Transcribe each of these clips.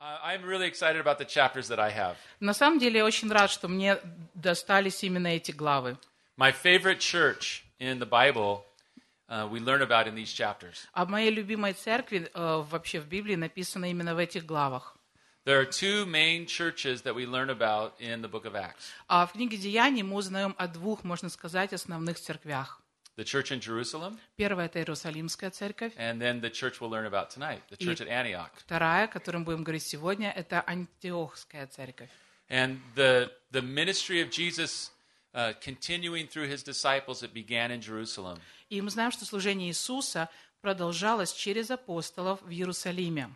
Uh, I'm really excited about the chapters that I have. На самом деле я очень рад, что мне достались именно эти главы. My favorite church in the Bible, uh, we learn about in these chapters. А в моей любимой церкви э, вообще в Библии написано именно в этих главах. There are two main churches that we learn about in the book of Acts А в книге Деяний мы узнаем о двух, можно сказать, основных церквях. the church in Jerusalem, Первая – это Иерусалимская церковь. and then the church we'll learn about tonight, the church at Antioch. Вторая, о которой мы будем говорить сегодня, это Антиохская церковь. And the, the ministry of Jesus uh, continuing through his disciples, it began in Jerusalem. И мы знаем, что служение Иисуса продолжалось через апостолов в Иерусалиме.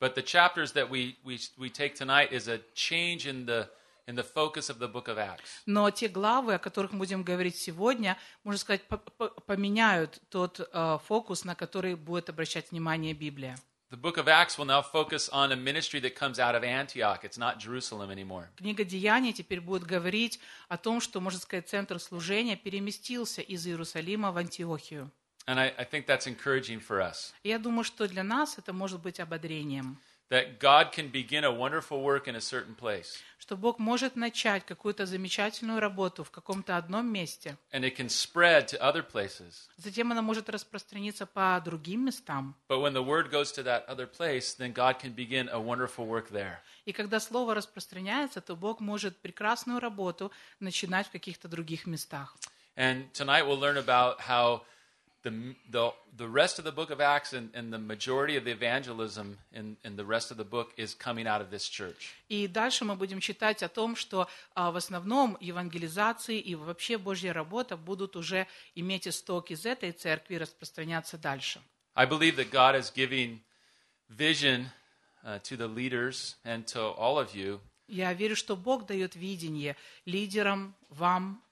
But the chapters that we, we, we take tonight is a change in the, in the focus of the book of Acts. Но те главы, о которых мы будем говорить сегодня, можно сказать, по- по- поменяют тот э, фокус, на который будет обращать внимание Библия. The book of Acts will now focus on a ministry that comes out of Antioch. It's not Jerusalem anymore. Книга Деяний теперь будет говорить о том, что, можно сказать, центр служения переместился из Иерусалима в Антиохию. And I, I think that's encouraging for us. Я думаю, что для нас это может быть ободрением, That God can begin a wonderful work in a certain place. что Бог может начать какую-то замечательную работу в каком-то одном месте, And it can spread to other places. затем она может распространиться по другим местам. But when the word goes to that other place, then God can begin a wonderful work there. И когда слово распространяется, то Бог может прекрасную работу начинать в каких-то других местах. And tonight we'll learn about how the, the, the rest of the book of Acts and, and the majority of the evangelism in, in the rest of the book is coming out of this church. И дальше мы будем читать о том, что а, в основном евангелизации и вообще Божья работа будут уже иметь исток из этой церкви и распространяться дальше. I believe that God is giving vision uh, to the leaders and to all of you Я верю, что Бог дает видение лидерам, вам,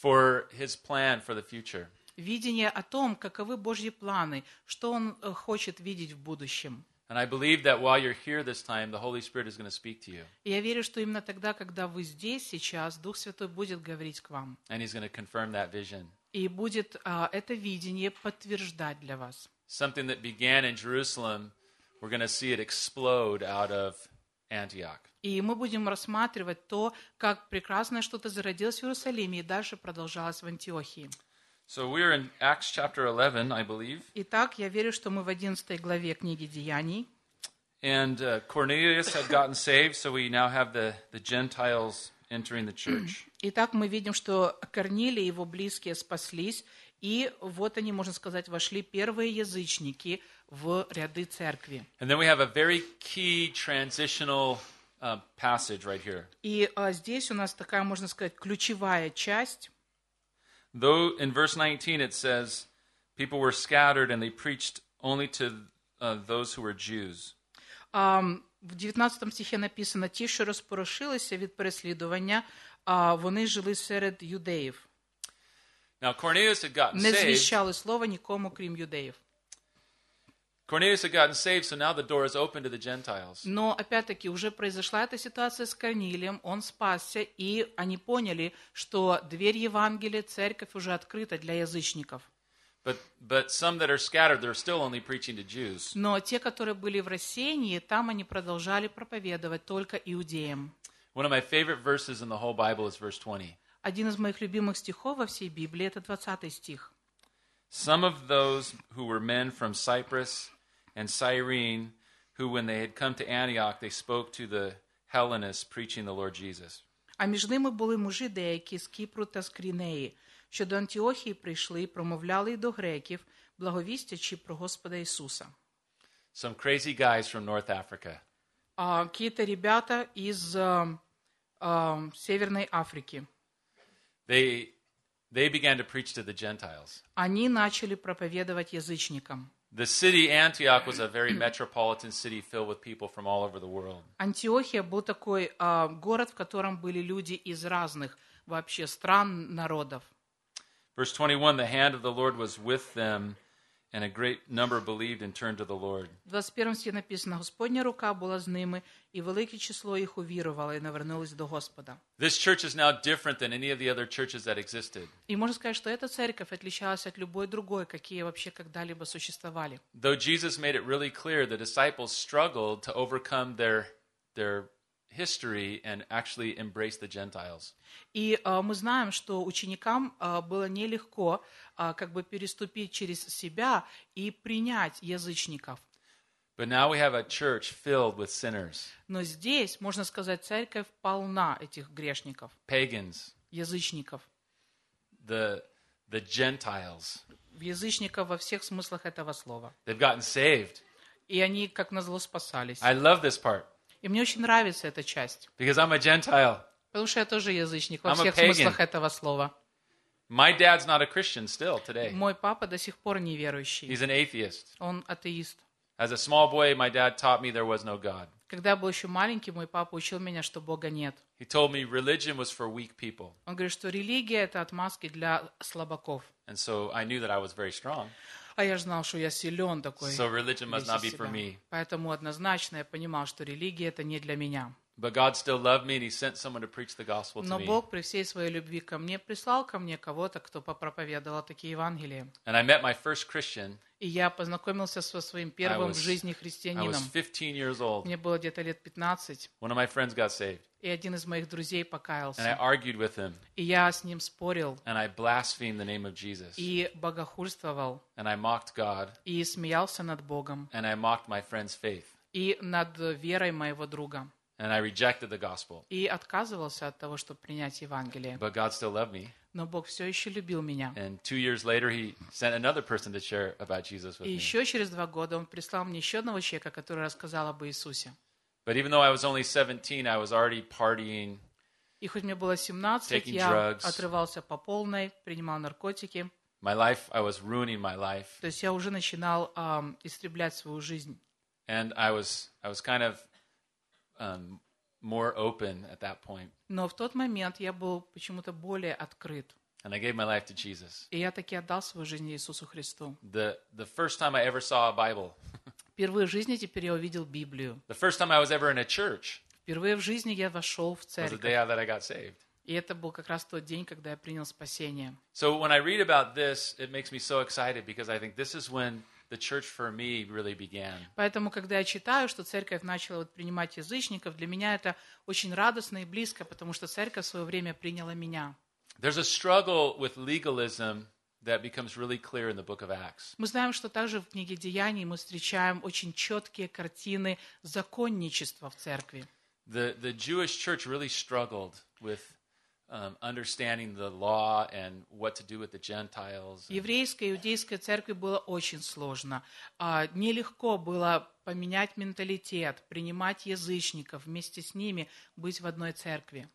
for his plan for the future. Видение о том, каковы Божьи планы, что Он э, хочет видеть в будущем. And I believe that while you're here this time, the Holy Spirit is going to speak to you, И я верю, что именно тогда, когда вы здесь сейчас, Дух Святой будет говорить к вам. and he's going to confirm that vision. И будет а, это видение подтверждать для вас. Something that began in Jerusalem, we're going to see it explode out of Antioch. И мы будем рассматривать то, как прекрасное что-то зародилось в Иерусалиме и дальше продолжалось в Антиохии. So we're in Acts chapter 11, I believe. Итак, я верю, что мы в 11 главе книги Деяний. And uh, Cornelius had gotten saved, so we now have the, the Gentiles entering the church. Итак, мы видим, что Корнилий и его близкие спаслись, и вот они, можно сказать, вошли первые язычники в ряды церкви. And then we have a very key transitional uh, passage right here. И а, здесь у нас такая, можно сказать, ключевая часть. Though in verse 19 it says, people were scattered and they preached only to uh, those who were Jews. Ам, В 19 стихі написано: ті, що розпорошилися від переслідування, а вони жили серед юдеїв, Now Cornelius had gotten не saved. звіщали слова нікому, крім юдеїв. Cornelius had gotten saved, so now the door is open to the Gentiles. Но опять-таки уже произошла эта ситуация с Корнилием, он спасся, и они поняли, что дверь Евангелия, церковь уже открыта для язычников. But but some that are scattered, they're still only preaching to Jews. Но те, которые были в рассеянии, там они продолжали проповедовать только иудеям. One of my favorite verses in the whole Bible is verse 20. Один из моих любимых стихов во всей Библии – это 20 стих. Some of those who were men from Cyprus and Cyrene, who, when they had come to Antioch, they spoke to the Hellenists, preaching the Lord Jesus. А між ними були мужі деякі з Кіпру та з Крінеї, що до Антіохії прийшли і промовляли й до греків, благовістячи про Господа Ісуса. Some crazy guys from North Africa. А, какие-то ребята из а, а, Северной Африки. They, they began to preach to the Gentiles. Они начали проповедовать язычникам. The city Antioch was a very metropolitan city filled with people from all over the world. Антиохия был такой а, город, в котором были люди из разных вообще стран, народов. Verse 21 The hand of the Lord was with them, and a great number believed and turned to the Lord. В 21 стихі написано, Господня рука була з ними, і велике число їх увірувало і навернулись до Господа. This church is now different than any of the other churches that existed. И можно сказать, что эта церковь отличалась от любой другой, какие вообще когда-либо существовали. Though Jesus made it really clear, the disciples struggled to overcome their, their history and actually embrace the Gentiles. И а, мы знаем, что ученикам а, было нелегко а, как бы переступить через себя и принять язычников. But now we have a church filled with sinners, Но здесь, можно сказать, церковь полна этих грешников, pagans, язычников. the, the Gentiles. Язычников во всех смыслах этого слова. They've gotten saved. И они, как назло, спасались. I love this part И мне очень нравится эта часть. because I'm a Gentile. Потому что я тоже язычник во I'm всех смыслах этого слова. My dad's not a Christian still today. Мой папа до сих пор неверующий. He's an atheist. Он атеист. As a small boy, my dad taught me there was no God. Когда я был еще маленький, мой папа учил меня, что Бога нет. He told me religion was for weak people. Он говорит, что религия – это отмазки для слабаков. And so I knew that I was very strong. А я знал, что я силен такой. So religion must not be for me. Поэтому однозначно я понимал, что религия – это не для меня. But God still loved me and He sent someone to preach the gospel to Но me. Бог при всей своей любви ко мне прислал ко мне кого-то, кто попроповедовал такие Евангелия. And I met my first Christian. И я познакомился со своим первым was- в жизни I was христианином. 15 years old. Мне было где-то лет 15, One of my friends got saved. и один из моих друзей And I покаялся. argued with him. И я с ним спорил, And I blasphemed the name of Jesus. и богохульствовал, And I mocked God. и смеялся над Богом, And I mocked my friend's faith. и над верой моего друга. And I rejected the gospel. И отказывался от того, чтобы принять Евангелие. But God still loved me. Но Бог все еще любил меня. And two years later, He sent another person to share about Jesus with И me. еще через два года Он прислал мне еще одного человека, который рассказал об Иисусе. But even though I was only 17, I was already partying. И хоть мне было 17, Taking я drugs. отрывался по полной, принимал наркотики. My life, I was ruining my life. То есть я уже начинал ам, истреблять свою жизнь. And I was, I was kind of um, more open at that point. Но в тот момент я был почему-то более открыт. And I gave my life to Jesus. И я таки отдал свою жизнь Иисусу Христу. The, the first time I ever saw a Bible, Впервые в жизни теперь я увидел Библию. the first time I was ever in a church Впервые в жизни я вошел в was the церковь. day that I got saved. И это был как раз тот день, когда я принял спасение. So when I read about this, it makes me so excited because I think this is when the church for me really began. Поэтому, когда я читаю, что церковь начала вот принимать язычников, для меня это очень радостно и близко, потому что церковь в свое время приняла меня. There's a struggle with legalism that becomes really clear in the book of Acts. Мы знаем, что также в книге Деяний мы встречаем очень четкие картины законничества в церкви. The, the Jewish church really struggled with um, understanding the law and what to do with the Gentiles. Еврейской и иудейской церкви было очень сложно. А, Нелегко было поменять менталитет, принимать язычников, вместе с ними быть в одной церкви.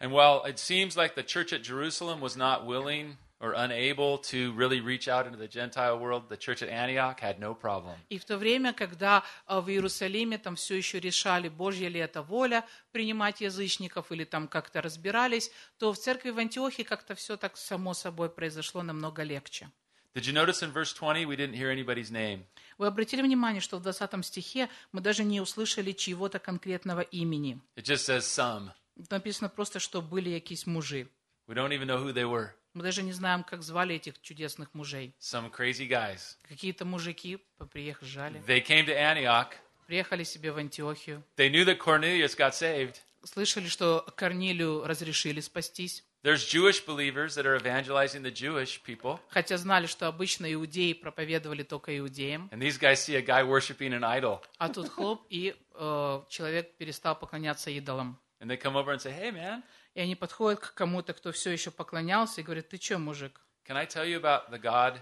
And while it seems like the church at Jerusalem was not willing or unable to really reach out into the Gentile world, the church at Antioch had no problem. И в то время, когда а, в Иерусалиме там все еще решали, Божья ли это воля принимать язычников или там как-то разбирались, то в церкви в Антиохии как-то все так само собой произошло намного легче. Did you notice in verse 20 we didn't hear anybody's name? Вы обратили внимание, что в 20 стихе мы даже не услышали чьего-то конкретного имени. It just says some. Написано просто, что были якісь мужи. We don't even know who they were. Мы даже не знаем, как звали этих чудесных мужей. Some crazy guys. Какие-то мужики приехали, They came to Antioch. приехали себе в Антиохию, They knew that Cornelius got saved. слышали, что Корнилию разрешили спастись, There's Jewish believers that are evangelizing the Jewish people. хотя знали, что обычно иудеи проповедовали только иудеям, And these guys see a guy worshiping an idol. а тут хлоп, и э, человек перестал поклоняться идолам. And they come over and say, Hey, man, И они подходят к кому-то, кто все еще поклонялся, и говорят, ты что, мужик, can I tell you about the God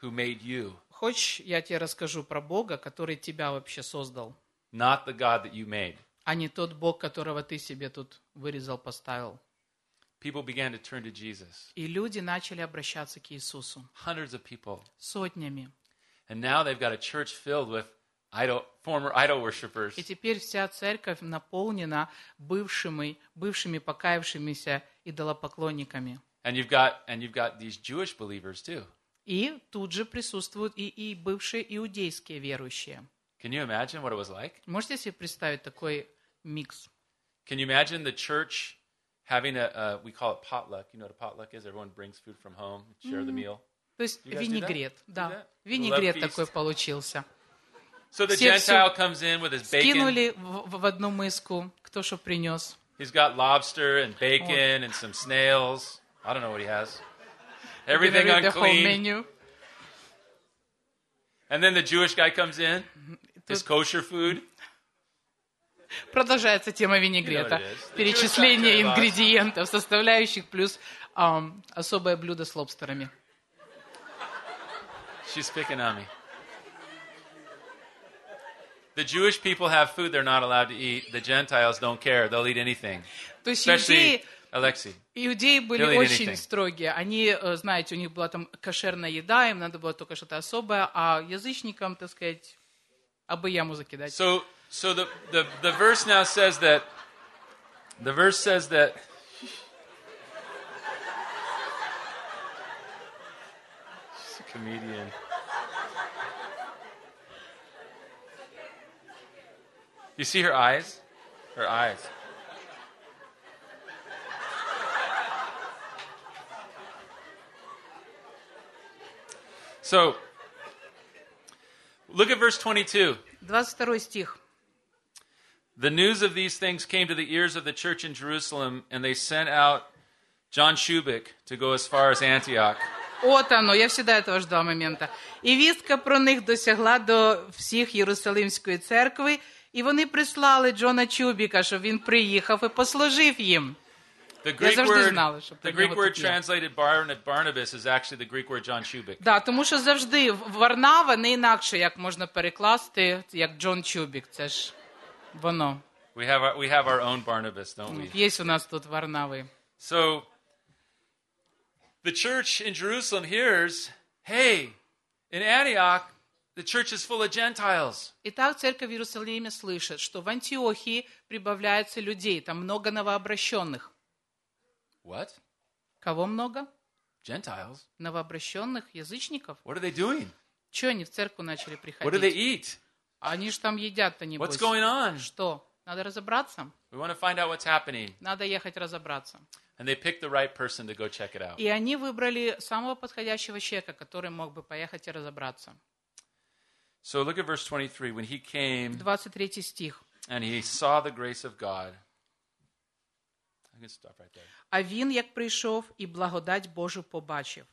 who made you, хочешь, я тебе расскажу про Бога, который тебя вообще создал, not the God that you made? а не тот Бог, которого ты себе тут вырезал, поставил. People began to turn to Jesus. И люди начали обращаться к Иисусу Hundreds of people. сотнями. And now they've got a church filled with idol, former idol worshippers. И теперь вся церковь наполнена бывшими, бывшими покаявшимися идолопоклонниками. And you've got and you've got these Jewish believers too. И тут же присутствуют и, и бывшие иудейские верующие. Can you imagine what it was like? Можете себе представить такой микс? Can you imagine the church having a, a we call it potluck. You know what a potluck is? Everyone brings food from home, share the meal. То есть You guys do that? винегрет, Do да. that? Винегрет Love такой feast. получился. So the Все- Gentile comes in with his bacon. Скинули в, в одну миску, кто что принес. He's got lobster and bacon and some snails. I don't know what he has. Everything Говорит, the whole unclean. menu. And then the Jewish guy comes in, his kosher food. Продолжается тема винегрета. You know what it is. Перечисление The Jewish cocktail box. ингредиентов, составляющих, плюс ам, особое блюдо с лобстерами. She's picking on me. The Jewish people have food they're not allowed to eat. The Gentiles don't care. They'll eat anything. То есть Especially иудеи, Alexei. иудеи были He'll eat очень anything. строгие. Они, э, знаете, у них была там кошерная еда, им надо было только что-то особое, а язычникам, так сказать, абы яму закидать. So, so the, the, the verse now says that, the verse says that, she's a comedian. You see her eyes? Her eyes. So, look at verse 22. 22 стих. The news of these things came to the ears of the church in Jerusalem, and they sent out John Shubik to go as far as Antioch. От оно, я всегда этого ждала момента. І вістка про них досягла до всіх Єрусалимської церкви, і вони прислали Джона Чубіка, щоб він приїхав і послужив їм. The Greek завжди word, знала, що the про Greek нього word тут є. translated Barn- Barnabas is actually the Greek word John Shubik. Да, тому що завжди Варнава не інакше, як можна перекласти, як Джон Чубік. Це ж воно. We have our, we have our own Barnabas, don't we? Є у нас тут Варнави. So the church in Jerusalem hears, hey, in Antioch, the church is full of Gentiles. Итак, церковь в Иерусалиме слышит, что в Антиохии прибавляется людей, там много новообращенных. What? Кого много? Gentiles? Новообращенных язычников. What are they doing? Че они в церковь начали What do they приходить? eat? Они же там едят-то небось. What's going on? Что? Надо разобраться? We want to find out what's happening. Надо ехать разобраться. And they picked the right person to go check it out. И они выбрали самого подходящего человека, который мог бы поехать и разобраться. So look at verse 23. When he came 23 стих. and he saw the grace of God. I can stop right there. А він, як прийшов, і благодать Божу побачив.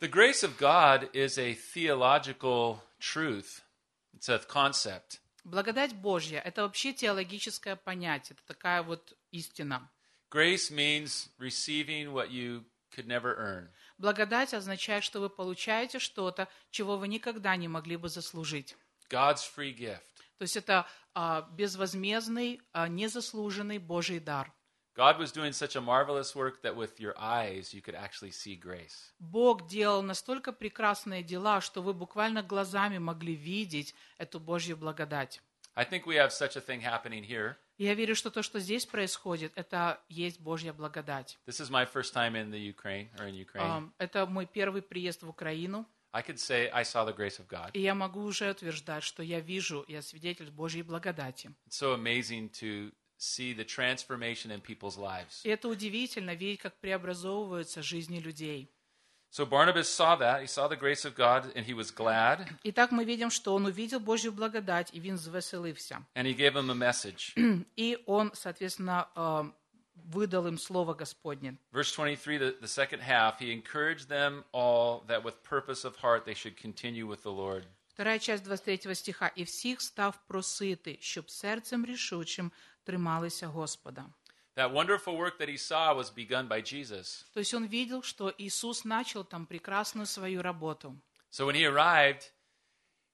The grace of God is a theological truth. It's a concept. Благодать Божья – это вообще теологическое понятие, это такая вот истина. Grace means receiving what you could never earn. Благодать означает, что вы получаете что-то, чего вы никогда не могли бы заслужить. God's free gift. То есть это а, безвозмездный, а, незаслуженный Божий дар. God was doing such a marvelous work that with your eyes you could actually see grace. Бог делал настолько прекрасные дела, что вы буквально глазами могли видеть эту Божью благодать. I think we have such a thing happening here. И Я верю, что то, что здесь происходит, это есть Божья благодать. This is my first time in the Ukraine or in Ukraine. Ам, Это мой первый приезд в Украину, I could say I saw the grace of God. и я могу уже утверждать, что я вижу, я свидетель Божьей благодати. It's so amazing to see the transformation in people's lives. И это удивительно видеть, как преобразовываются жизни людей. So Barnabas saw that. He saw the grace of God and he was glad Итак, мы видим, что он увидел Божью благодать, и він звеселився. and he gave them a message. И он, соответственно, ам, выдал им слово Господне. Verse 23, the, the second half, he encouraged them all that with purpose of heart they should continue with the Lord. Вторая часть 23 стиха. «І всіх став просити, щоб серцем рішучим трималися Господа». That wonderful work that he saw was begun by Jesus. То есть он видел, что Иисус начал там прекрасную свою работу. So when he arrived,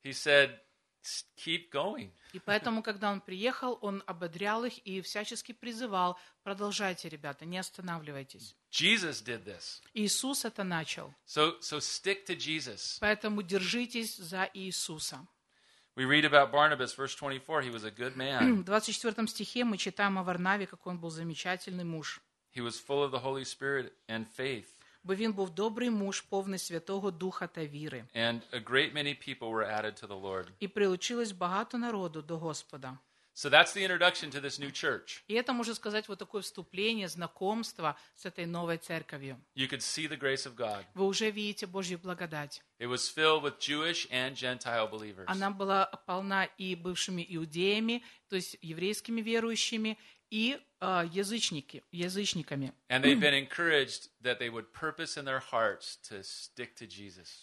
he said, "S- Keep going. И поэтому, когда он приехал, он ободрял их и всячески призывал, продолжайте, ребята, не останавливайтесь. Jesus did this. Иисус это начал. So, so stick to Jesus. Поэтому держитесь за Иисуса. We read about Barnabas, verse 24. He was a good man. В 24 стихе мы читаем о Варнаве, как он был замечательный муж. he was full of the Holy Spirit and faith. бо він був добрий муж, повний Святого Духа та віри. And a great many people were added to the Lord. І прилучилось багато народу до Господа. So that's the introduction to this new church. И это, можно сказать, вот такое вступление, знакомство с этой новой церковью. You could see the grace of God. Вы уже видите Божью благодать. It was filled with Jewish and Gentile believers. Она была полна и бывшими иудеями, то есть еврейскими верующими, и э, язычники, язычниками.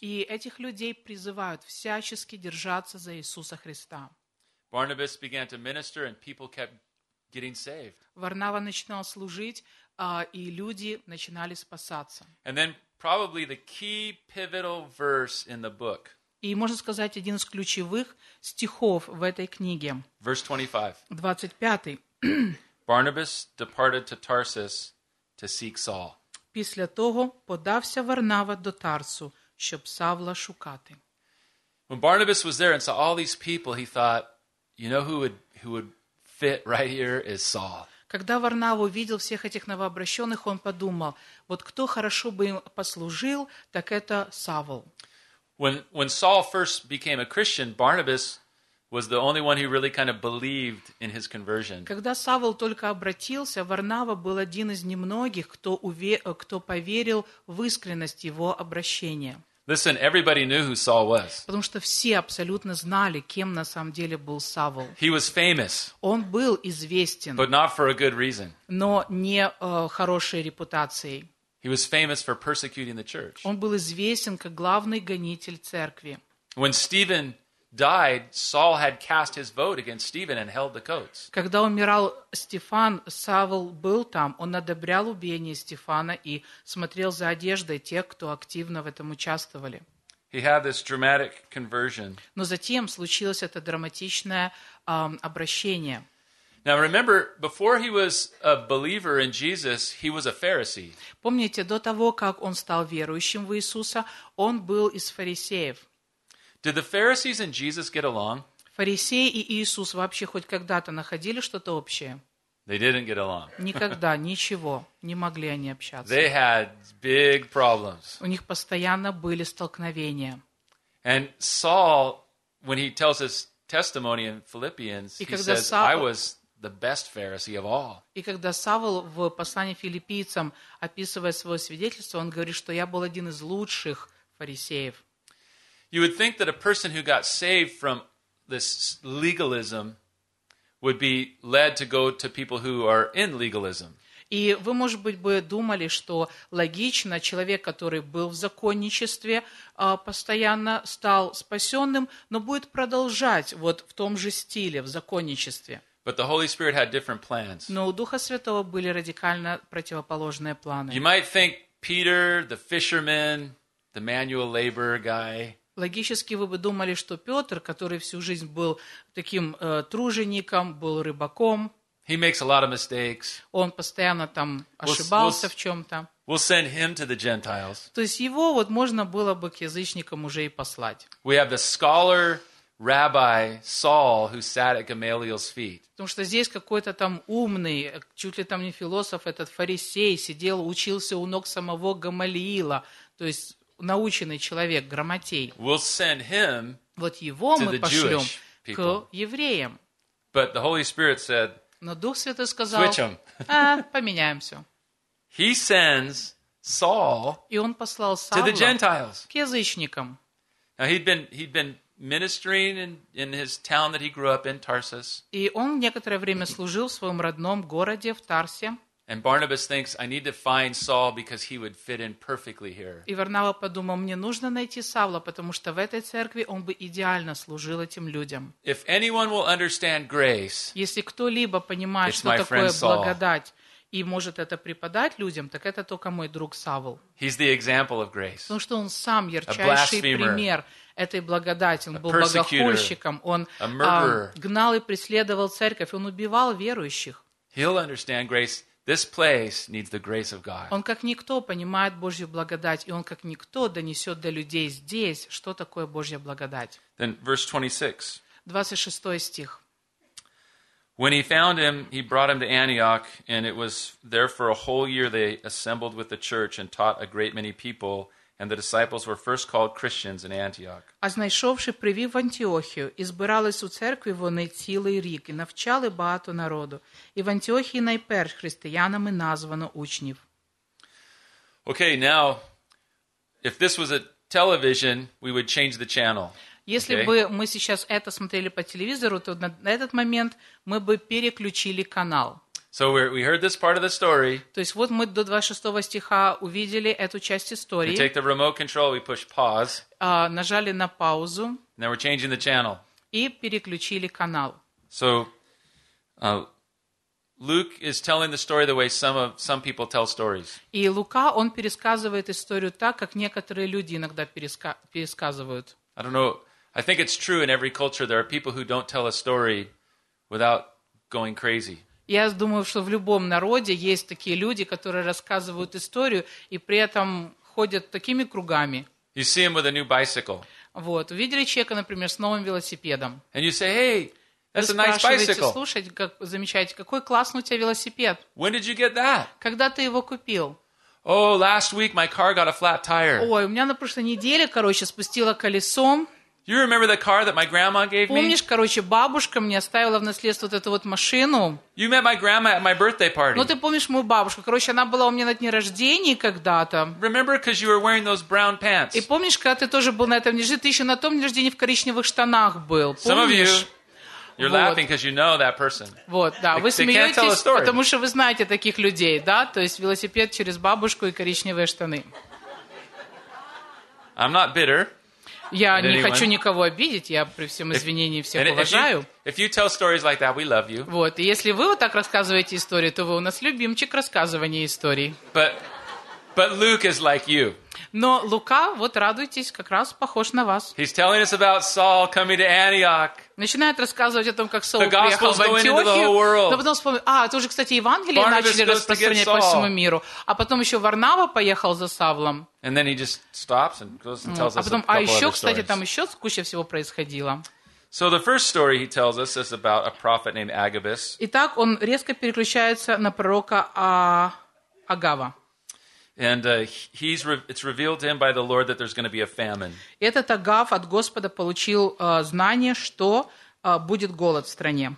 И этих людей призывают всячески держаться за Иисуса Христа. Barnabas began to minister, and people kept getting saved. Варнава начинал служить, а, и люди начинали спасаться. And then, probably the key pivotal verse in the book, И, можно сказать, один из ключевых стихов в этой книге, verse 25. 25 Barnabas departed to Tarsus to seek Saul. Після того подався Варнава до Тарсу, щоб Савла шукати. When Barnabas was there and saw all these people, he thought, you know who would, who would fit right here is Saul. Когда Варнава увидел всех этих новообращенных, он подумал, вот кто хорошо бы им послужил, так это Савл. When, when Saul first became a Christian, Barnabas was the only one who really kind of believed in his conversion. Когда Савл только обратился, Варнава был один из немногих, кто, уве... кто поверил в искренность его обращения. Listen, everybody knew who Saul was. Потому что все абсолютно знали, кем на самом деле был Савл. He was famous, Он был известен, but not for a good reason. но не э, хорошей репутацией. He was famous for persecuting the church. Он был известен как главный гонитель церкви. When Stephen died, Saul had cast his vote against Stephen and held the coats. Когда умирал Стефан, Савл был там, он одобрял убиение Стефана и смотрел за одеждой тех, кто активно в этом участвовали. He had this dramatic conversion. Но затем случилось это драматичное ам, обращение. Now remember, before he was a believer in Jesus, he was a Pharisee. Помните, до того, как он стал верующим в Иисуса, он был из фарисеев. Did the Pharisees and Jesus get along? Фарисеи и Иисус вообще хоть когда-то находили что-то общее? They didn't get along. Никогда, ничего. Не могли они общаться. They had big problems. У них постоянно были столкновения. And Saul, when he tells his testimony in Philippians, he says, I was the best Pharisee of all. И когда Савл в послании филиппийцам, описывая свое свидетельство, он говорит, что я был один из лучших фарисеев. You would think that a person who got saved from this legalism would be led to go to people who are in legalism. И вы, может быть, бы думали, что логично человек, который был в законничестве, а, постоянно стал спасенным, но будет продолжать вот в том же стиле, в законничестве. But the Holy Spirit had different plans. Но у Духа Святого были радикально противоположные You планы. might think Peter, the fisherman, the manual labor guy, Логически вы бы думали, что Петр, который всю жизнь был таким э, тружеником, был рыбаком, he makes a lot of mistakes. он постоянно там ошибался вот- в чем-то. We'll send him to the Gentiles. То есть его вот можно было бы к язычникам уже и послать. We have the scholar rabbi Saul who sat at Gamaliel's feet. Потому что здесь какой-то там умный, чуть ли там не философ, этот фарисей, сидел, учился у ног самого Гамалиила, то есть наученный человек, грамотей. We'll send him, Вот его мы пошлем к евреям. but the Holy Spirit said, Но Дух Святой сказал, switch him. а, поменяем все. He sends Saul И он послал to the Gentiles. к язычникам. Now he'd been he'd been ministering in, in his town that he grew up in, Tarsus. И он некоторое время служил в своем родном городе, в Тарсе. And Barnabas thinks, I need to find Saul because he would fit in perfectly here. И Варнава подумал, мне нужно найти Савла, потому что в этой церкви он бы идеально служил этим людям. If anyone will understand grace, Если кто-либо понимает, что такое благодать, и может это преподать людям, так это только мой друг Савл. he's the example of grace. Потому что он сам ярчайший пример этой благодати. Он был богохульщиком, он A а, murderer. гнал и преследовал церковь, он убивал верующих. He'll understand grace. This place needs the grace of God. Он как никто понимает Божью благодать, и он как никто донесет до людей здесь, что такое Божья благодать. Then verse 26. 26 стих. When he found him, he brought him to Antioch, and it was there for a whole year they assembled with the church and taught a great many people, and the disciples were first called Christians in Antioch. А знайшовши, привів в Антіохію, і збирались у церкві вони цілий рік, і навчали багато народу. І в Антіохії найперш християнами названо учнів. Okay, now, if this was a television, we would change the channel. Если Okay. бы мы сейчас это смотрели по телевизору, то на на этот момент мы бы переключили канал. So we're, we heard this part of the story. То есть вот мы до 26 стиха увидели эту часть We истории, take the remote control, we push pause, а, нажали на паузу and then we're changing the channel. и переключили канал. So uh, Luke is telling the story the way some of some people tell stories. И Лука, он пересказывает историю так, как некоторые люди иногда переска- пересказывают. I don't know. I think it's true in every culture. There are people who don't tell a story without going crazy. Я думаю, что в любом народе есть такие люди, которые рассказывают историю и при этом ходят такими кругами. You see him with a new bicycle, Вот. Увидели человека, например, с новым велосипедом. and you say, "Hey, that's a nice bicycle. слушайте, как замечаете, какой классный у тебя велосипед. When did you get that?" Когда ты его купил? Oh, last week my car got a flat tire. Ой, у меня на прошлой неделе, короче, спустила колесом. You remember the car that my grandma gave me? Помнишь, короче, бабушка мне оставила в наследство вот эту вот машину. You met my grandma at my birthday party. Ну, ты помнишь мою бабушку? Короче, она была у меня на дне рождения когда-то. Remember because you were wearing those brown pants. И помнишь, когда ты тоже был на этом дне рождения, ты еще на том дне рождения в коричневых штанах был. Some of you, Помнишь? you're Вот. laughing because you know that person. Вот, да, вы They- they can't tell a смеетесь, story. потому что вы знаете таких людей, да? То есть велосипед через бабушку и коричневые штаны. I'm not bitter. Я не хочу никого обидеть, я при всем извинении всех уважаю. if you tell stories like that, we love you. Вот, и если вы вот так рассказываете истории, то вы у нас любимчик рассказывания историй. But, but Luke is like you. Но Лука, вот радуйтесь, как раз похож на вас. He's telling us about Saul coming to Antioch. Начинает рассказывать о том, как Саул приехал в Антиохию. Но потом вспомнил, а, это уже, кстати, Евангелие Barnabas начали распространять по всему миру. А потом еще Варнава поехал за Савлом. And then he just stops and goes and tells А us a потом, а еще, кстати, там еще куча всего происходило. So the first story he tells us is about a prophet named Agabus. Итак, он резко переключается на пророка А- Агава. And uh, he's re- it's revealed to him by the Lord that there's going to be a famine. Этот Агав от Господа получил э, знание, что э, будет голод в стране.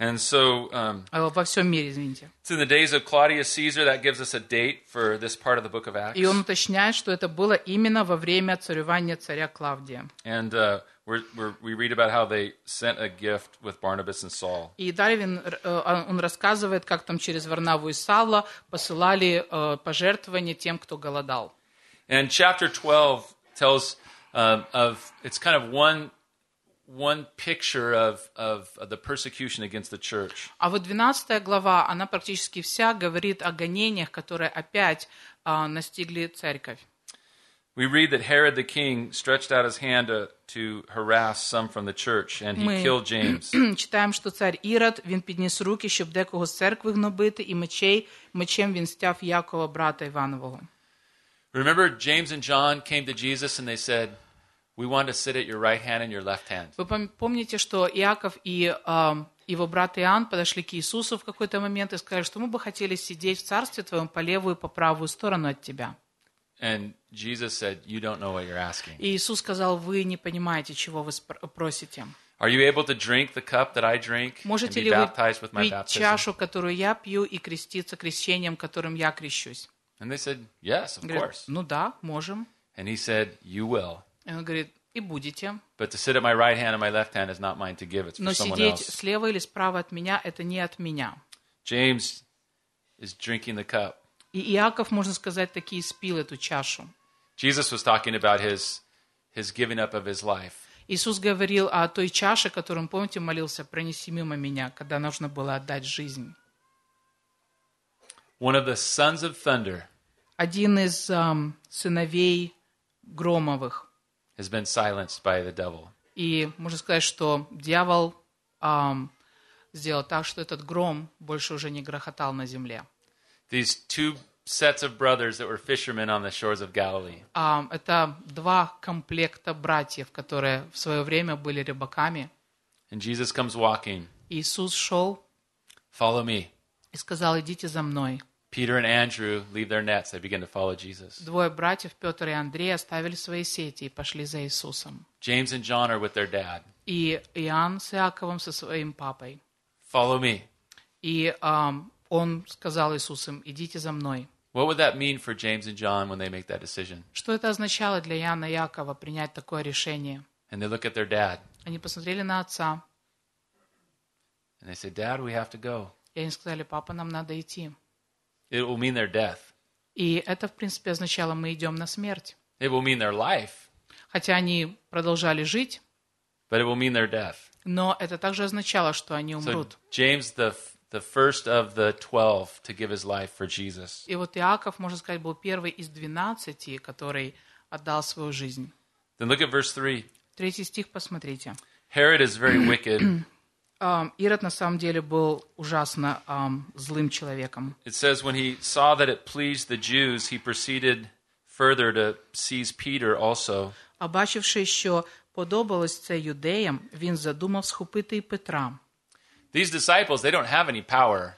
And so um, Э, во всем мире, извините. it's in the days of Claudius Caesar that gives us a date for this part of the book of Acts. И он уточняет, что это было именно во время царевания царя Клавдия. And uh, we're, we're, we read about how they sent a gift with Barnabas and Saul. И Дарвин, э, он рассказывает, как там через Варнаву и Савла посылали э, пожертвования тем, кто голодал. And chapter 12 tells um, of, it's kind of one, one picture of, of the persecution against the church. А вот 12 глава, она практически вся говорит о гонениях, которые опять а, настигли церковь. We read that Herod the king stretched out his hand to, to harass some from the church, and he Мы- killed James. Читаємо, що цар Ірод, він підніс руки, щоб декого з церкви гнобити, і мечей, мечем він стяв Якова, брата Іванового. Remember, James and John came to Jesus and they said, We want to sit at your right hand and your left hand. Вы пом- помните, что Иаков и его брат Иоанн подошли к Иисусу в какой-то момент и сказали, что мы бы хотели сидеть в царстве твоем по левую и по правую сторону от тебя. And Jesus said, You don't know what you're asking. И Иисус сказал, вы не понимаете, чего вы просите. Are you able to drink the cup that I drink and Можете be ли вы baptized with my пить baptism? чашу, которую я пью, и креститься крещением, которым я крещусь? And they said, Yes, of course. ну да, можем. And he said, You will. И он говорит, и будете. But to sit at my right hand and my left hand is not mine to give, it's for Но someone сидеть else. слева или справа от меня – это не от меня. James is drinking the cup. И Иаков, можно сказать, таки испил эту чашу. Jesus was talking about his, his giving up of his life. Иисус говорил о той чаше, которую, помните, молился, пронеси мимо меня, когда нужно было отдать жизнь. One of the sons of thunder Один из ам, сыновей Громовых. Has been silenced by the devil. И можно сказать, что дьявол ам, сделал так, что этот гром больше уже не грохотал на земле. These two sets of brothers that were fishermen on the shores of Galilee. Ам, это два комплекта братьев, которые в свое время были рыбаками. And Jesus comes walking, Иисус шел Follow me. и сказал, идите за мной. Peter and Andrew leave their nets. They begin to follow Jesus. Двое братьев, Петр и Андрей, оставили свои сети и пошли за Иисусом. James and John are with their dad. И Иоанн с Иаковом со своим папой. Follow me. И ам, он сказал Иисусам, идите за мной. What would that mean for James and John when they make that decision? Что это означало для Иоанна и Иакова принять такое решение? And they look at their dad Они посмотрели на отца, and they say, Dad, we have to go. и они сказали, папа, нам надо идти. It will mean their death. И это, в принципе, означало, мы идем на смерть. It will mean their life, Хотя они продолжали жить, but it will mean their death. но это также означало, что они So умрут. James, the the first of the twelve to give his life for Jesus. И вот Иаков, можно сказать, был первый из двенадцати, который отдал свою жизнь. Then look at verse three. Третий стих, посмотрите. Herod is very wicked. Ирод на самом деле был ужасно злым человеком. It says, when he saw that it pleased the Jews, he proceeded further to seize Peter also. А бачивши, що подобалось це юдеям, він задумав схопити і Петра. These disciples, they don't have any power.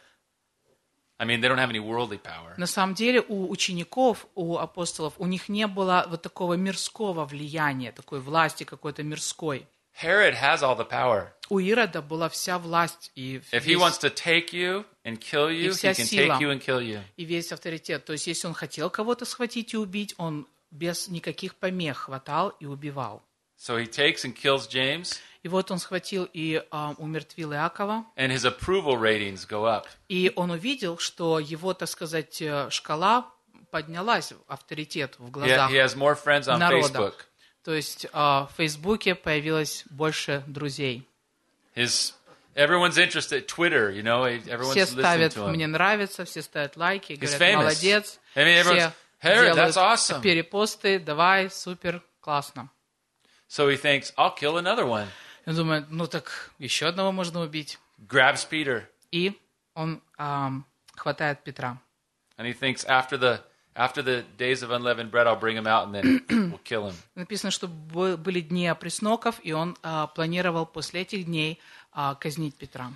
I mean, they don't have any worldly power. На самом деле у учеников, у апостолов, у них не было вот такого мирского влияния, такой власти какой-то мирской. Herod has all the power. У Ирода была вся власть и If he wants to take you and kill you, he can сила. take you and kill you. и весь авторитет. То есть, если он хотел кого-то схватить и убить, он без никаких помех хватал и убивал. So he takes and kills James, И вот он схватил и а, умертвил Иакова, and his approval ratings go up. и он увидел, что его, так сказать, э, шкала поднялась, авторитет в глазах he has more friends on народа. То есть а, в Фейсбуке появилось больше друзей. His everyone's interested. Twitter, you know, everyone's Все listening ставят to him. «мне нравится», все ставят лайки, He's говорят famous. «молодец». I mean, Все делают that's awesome. перепосты «давай, супер, классно». So he thinks, I'll kill another one. Он думает, ну так еще одного можно убить. Grabs Peter, И он ам, хватает Петра. and he thinks after the after the days of unleavened bread, I'll bring him out and then we'll kill him. Написано, что б- были дни опресноков, и он а, планировал после этих дней а, казнить Петра.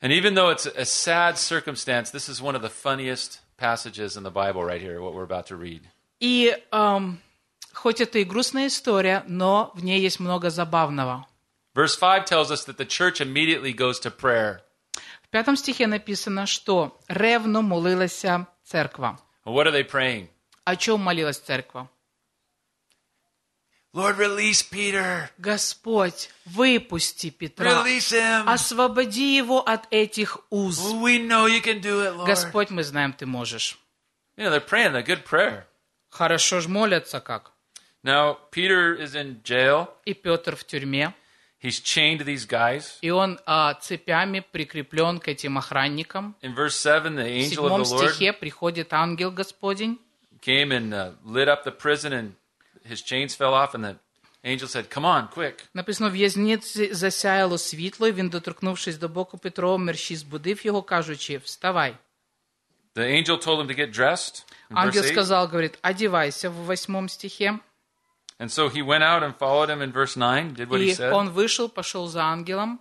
And even though it's a sad circumstance, this is one of the funniest passages in the Bible right here, what we're about to read. И ам, хоть это и грустная история, но в ней есть много забавного. Verse 5 tells us that the church immediately goes to prayer. В пятом стихе написано, что ревно молилася церква. What are they praying? О чем молилась церковь? Lord, release Peter. Господь, выпусти Петра, Release him. освободи его от этих уз. We know you can do it, Lord. Господь, мы знаем, ты можешь. You know, they're praying a good prayer. Хорошо ж молятся как. Now, Peter is in jail. И Петр в тюрьме, He's chained to these guys. и он а, цепями прикреплен к этим охранникам. In verse 7, the В angel седьмом of the Lord стихе приходит ангел Господень, came and uh, lit up the prison, and his chains fell off. And the angel said, Come on, quick. Написано, в в'язниці засяяло світло, і він, доторкнувшись до боку Петрова, мерщій збудив його, кажучи, вставай. The angel told him to get dressed. In verse Ангел 8. сказал, говорит, одевайся в восьмом стихе. And so he went out and followed him in verse 9, did what he И said. он вышел, пошел за ангелом.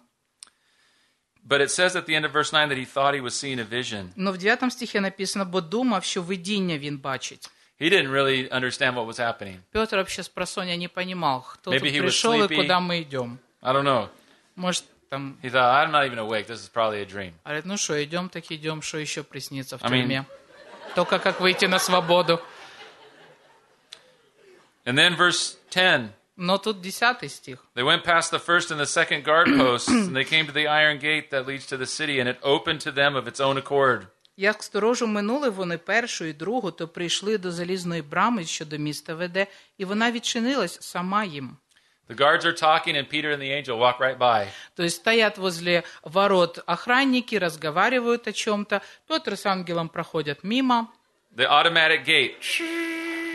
But it says at the end of verse 9 that he thought he was seeing a vision. Но в дев'ятому стихі написано, бо думав, що видіння він бачить. He didn't really understand what was happening. Петр вообще с просонья не понимал, кто Maybe тут he was пришел и sleepy. куда мы идем. I don't know. Может, там, He thought, I'm not even awake. This is probably a dream. говорит, ну что, идем, так идем, что еще приснится в I mean- тюрьме. Только как выйти на свободу. And then verse 10 Но тут десятый стих. They went past the first and the second guard posts, and they came to the iron gate that leads to the city, and it opened to them of its own accord. Як сторожу минули вони першу і другу, то прийшли до залізної брами, що до міста веде, і вона відчинилась сама їм. The guards are talking, and Peter and the angel walk right by. То есть стоят возле ворот охранники, разговаривают о чем-то. Петр с ангелом проходят мимо, The automatic gate,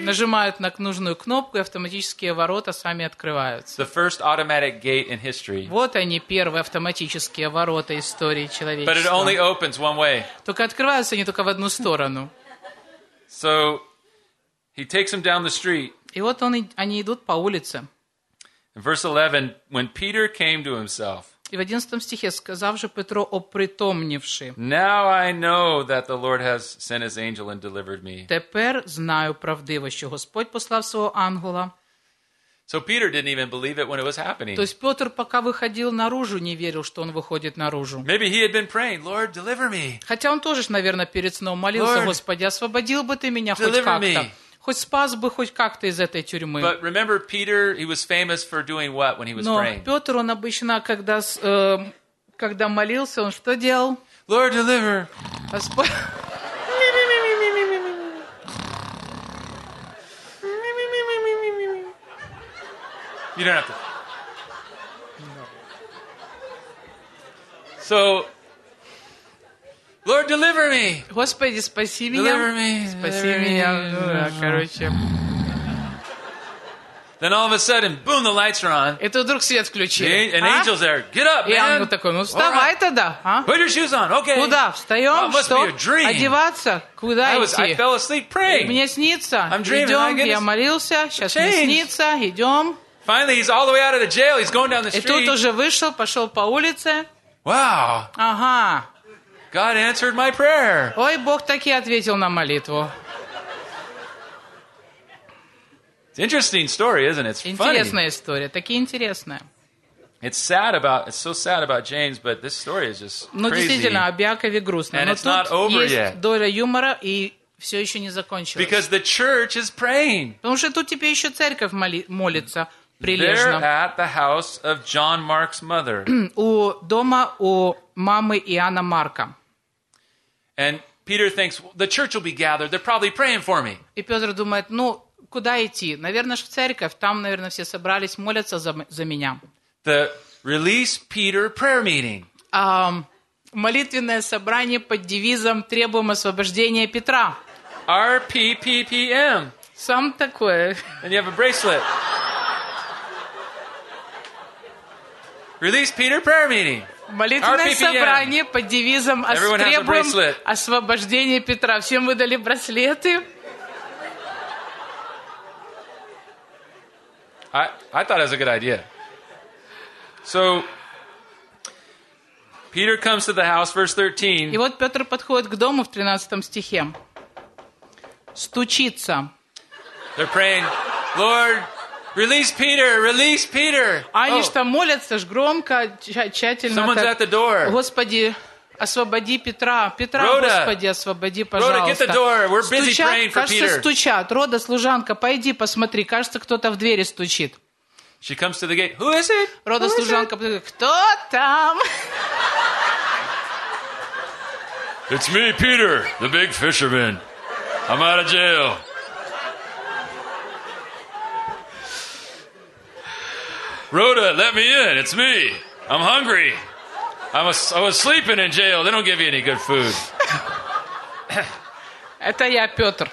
нажимают на нужную кнопку, и автоматические ворота сами открываются. the first automatic gate in history. Вот они, первые автоматические ворота истории But it человечества. only opens one way. Только открываются они только в одну сторону. So he takes him down the street. И вот он, они идут по улице. In verse 11, when Peter came to himself, И в 11 стихе сказав же Петро, опритомнівши, Now I know that the Lord has sent his angel and delivered me. тепер знаю правдиво, що Господь послав свого ангела. So Peter didn't even believe it when it was happening. То есть Петр, пока выходил наружу, не верил, что он выходит наружу. Maybe he had been praying, Lord, deliver me. Хотя он тоже, наверное, перед сном молился, Господи, освободил бы ты меня хоть как-то. Хоть спас бы хоть как-то из этой тюрьмы. But remember, Peter, he was famous for doing what when he was Но praying? Петр, он обычно, когда, э, когда молился, он что делал? Lord, deliver. Господь... You don't have to. So, Lord, deliver me. Господи, спаси Deliver меня. me. Спаси deliver меня. me. Ну да, короче. Then all of a sudden, boom, the lights are on. И тут вдруг свет включили. And А? angel's there. Get up, И ангел man. такой, ну All вставай right. тогда. а? Put your shoes on. Okay. Куда? Oh, Встаем? it must Что? be a dream. Одеваться? Куда I was, I идти? fell asleep praying. Мне снится. I'm dreaming, my Идем, goodness. я молился, сейчас мне Change. снится, идем. Finally, he's all the way out of the jail. He's going down the И тут street. уже вышел, пошел по улице. Wow. Ага. God answered my prayer. Ой, Бог таки ответил на молитву. It's an interesting story, isn't it? It's funny. Интересная история, таки интересная. It's sad about. It's so sad about James, but this story is just Ну, crazy. действительно, об Якове грустно. And Но it's not тут over есть yet. доля юмора, и все еще не закончилось. Because the church is praying. Потому что тут теперь еще церковь моли- молится They're прилежно. at the house of John Mark's mother, У дома у мамы Иоанна Марка. and Peter thinks well, the church will be gathered. They're probably praying for me. И Петр думает, ну, куда идти? Наверное, ж в церковь. Там, наверное, все собрались, молятся за, м- за меня. The Release Peter prayer meeting. А, молитвенное собрание под девизом «Требуем освобождения Петра». RPPPM, Сам такое. and you have a bracelet. Release Peter prayer meeting. Молитвенное собрание под девизом «Ос- Everyone has a «Требуем bracelet. освобождения Петра». Всем выдали браслеты. I, I thought it was a good idea. So, Peter comes to the house, verse 13. И вот Петр подходит к дому в 13 стихе. Стучится. They're praying, Lord, release Peter, release Peter. А они Oh, ж там молятся ж громко, тща- тщательно. someone's так. at the door. Господи, освободи Петра. Петра, Рода. Господи, освободи, пожалуйста. get the door. We're busy стучат, praying for кажется, Peter. стучат. Рода, служанка, пойди посмотри. Кажется, кто-то в двери стучит. She comes to the gate. Who is it? Рода, Who is it? служанка, подходит, кто там? It's me, Peter, the big fisherman. I'm out of jail. Rhoda, let me in. It's me. I'm hungry. I was, I was sleeping in jail. They don't give you any good food. Это я, Петр.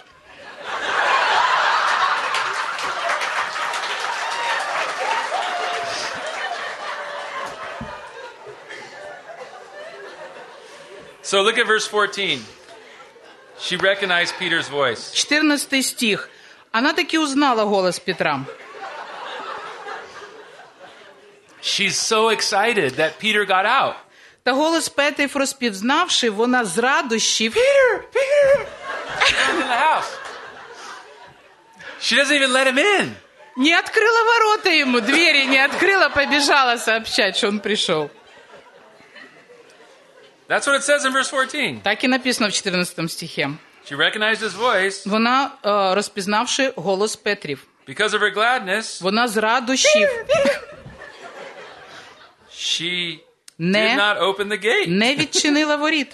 So look at verse 14. She recognized Peter's voice. 14 стих. Она таки узнала голос Петра. She's so excited that Peter got out. Та голос Петрів розпізнавши, вона з радощів Peter, Peter, in the house. She doesn't even let him in. не открыла ворота ему, двери не открыла, побежала сообщать, что он пришел. That's what it says in verse 14. Так и написано в 14 стихе. She recognized his voice Вона, е, розпізнавши голос Петрів, because of her gladness. вона з радощів She did не, not open the gate, не відчинила воріт,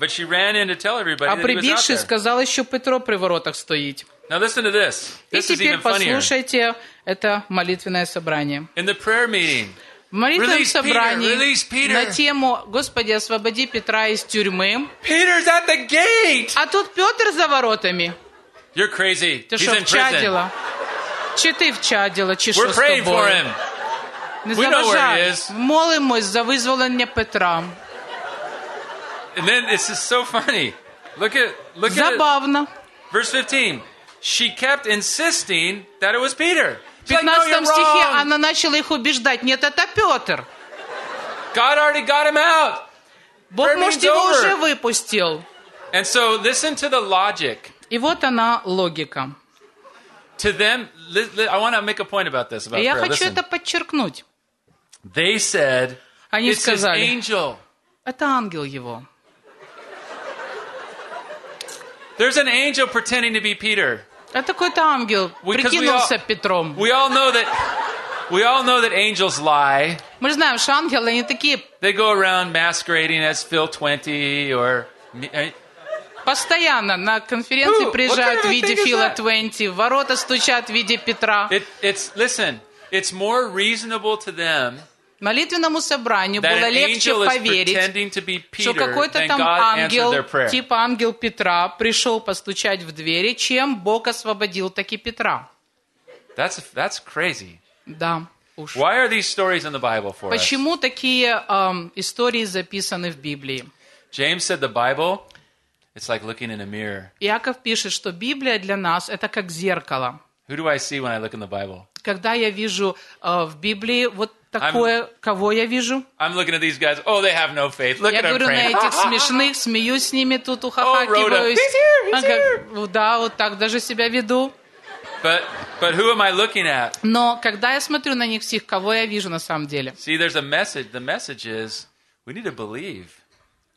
but she ran in to tell everybody а that he was out прибігши, there. сказала, що Петро при воротах стоїть. Now listen to this. И This is теперь even funnier. послушайте это молитвенное собрание. In the prayer meeting, В молитвенном Release Peter, собрании release Peter. на тему «Господи, освободи Петра из тюрьмы», Peter's at the gate. а тут Петр за воротами. You're crazy. Ти He's що, in prison. вчадила? Чи ти вчадила, чи що We're з praying for тобою? him. Не We know where he заважай. is. Молимось за визволення Петра. And then this is so funny. Look at look at it. Забавно. verse 15. She kept insisting that it was Peter. В She's like, no, 15 you're стихе wrong. она начала их убеждать. Нет, это Петр. God already got him out. Бог, Prayer может, meeting's его over. уже выпустил. And so listen to the logic. И вот она логика. To them, li- li- I want to make a point about this. About И я prayer. хочу Listen. это подчеркнуть. They said, Они it's his сказали, angel. это ангел его. There's an angel pretending to be Peter. Это какой-то ангел We- 'cause we прикинулся all- Петром. We all know that. We all know that angels lie. Мы же знаем, что ангелы, они такие They go around masquerading as Phil 20 or. eh, постоянно на конференции Who? приезжают What kind в of a виде thing is Фила that? 20, в ворота стучат в виде Петра. It, it's listen. It's more reasonable to them Молитвенному собранию было легче поверить, что какой-то там ангел, типа ангел Петра, пришел постучать в двери, чем Бог освободил таки Петра. That's that's crazy. Да, уж. Why are these stories in the Bible for us? Почему такие эм, истории записаны в Библии? James said the Bible, it's like looking in a mirror. Иаков пишет, что Библия для нас это как зеркало. Who do I see when I look in the Bible? Когда я вижу э, в Библии вот такое, кого я вижу? I'm looking at these guys. Oh, they have no faith. Look Я at them говорю на praying. этих смешных, смеюсь с ними, тут ухахакиваюсь. He's here, he's А как- Да, вот так даже себя веду. But but who am I looking at? Но когда я смотрю на них всех, кого я вижу на самом деле? See, there's a message. The message is we need to believe.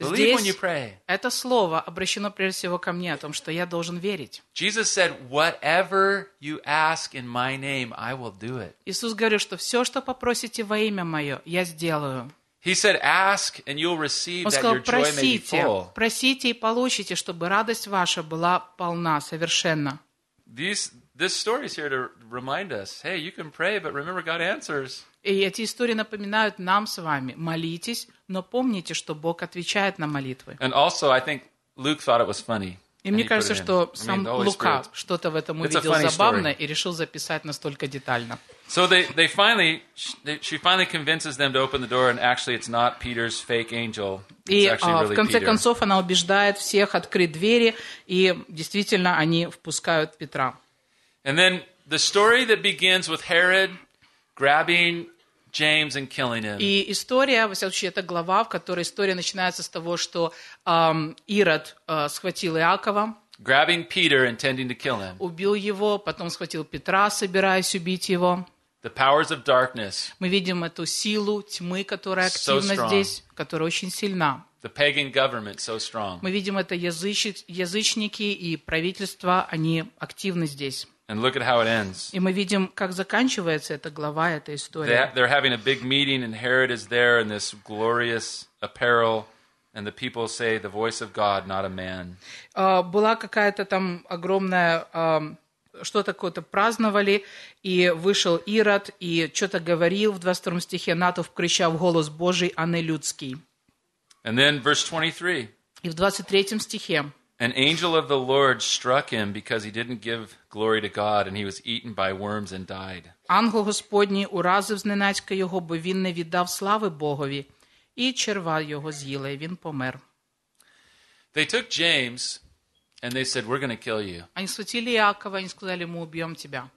Believe when you Здесь это слово обращено прежде всего ко мне, о том, что я должен верить. Jesus said, "Whatever you ask in my name, I will do it." Иисус говорит, что все, что попросите во имя мое, я сделаю. He said, "Ask and you'll receive Он that сказал, your joy may be full." просите и получите, чтобы радость ваша была полна, совершенна. These this story is here to remind us, hey, you can pray, but remember God answers. И эти истории напоминают нам с вами, молитесь, но помните, что Бог отвечает на молитвы. And also, I think Luke thought it was funny. И мне кажется, что I mean, сам Лука что-то в этом увидел забавное и решил записать настолько детально. So they, they finally, she finally convinces them to open the door, and actually, it's not Peter's fake angel. It's И а, really в конце Peter. концов она убеждает всех открыть двери, и действительно они впускают Петра. And then the story that begins with Herod grabbing James and killing him. И история, во всяком случае, это глава, в которой история начинается с того, что ам, Ирод а, схватил Иакова, grabbing Peter, intending to kill him. убил его, потом схватил Петра, собираясь убить его. The powers of darkness, Мы видим эту силу тьмы, которая So активна strong. здесь, которая очень сильна. the pagan government, so strong. Мы видим это язычники и правительство, они активны здесь. And look at how it ends. И мы видим, как заканчивается эта глава, эта They, история. they're having a big meeting, and Herod is there in this glorious apparel, and the people say, The voice of God, not a man. А, Была какая-то там огромная, ам, что-то какое-то праздновали, и вышел Ирод, и что-то говорил в 22 стихе, натовп кричав голос Божий, а не людский. And then verse 23 И в 23 стихе An angel of the Lord struck him because he didn't give glory to God, and he was eaten by worms and died. Ангел Господній уразив зненацька його, бо він не віддав слави Богові, і черва його з'їла, і він помер. They took James, and they said, We're going to kill you. Они схватили Иакова, они сказали, мы убьем тебя.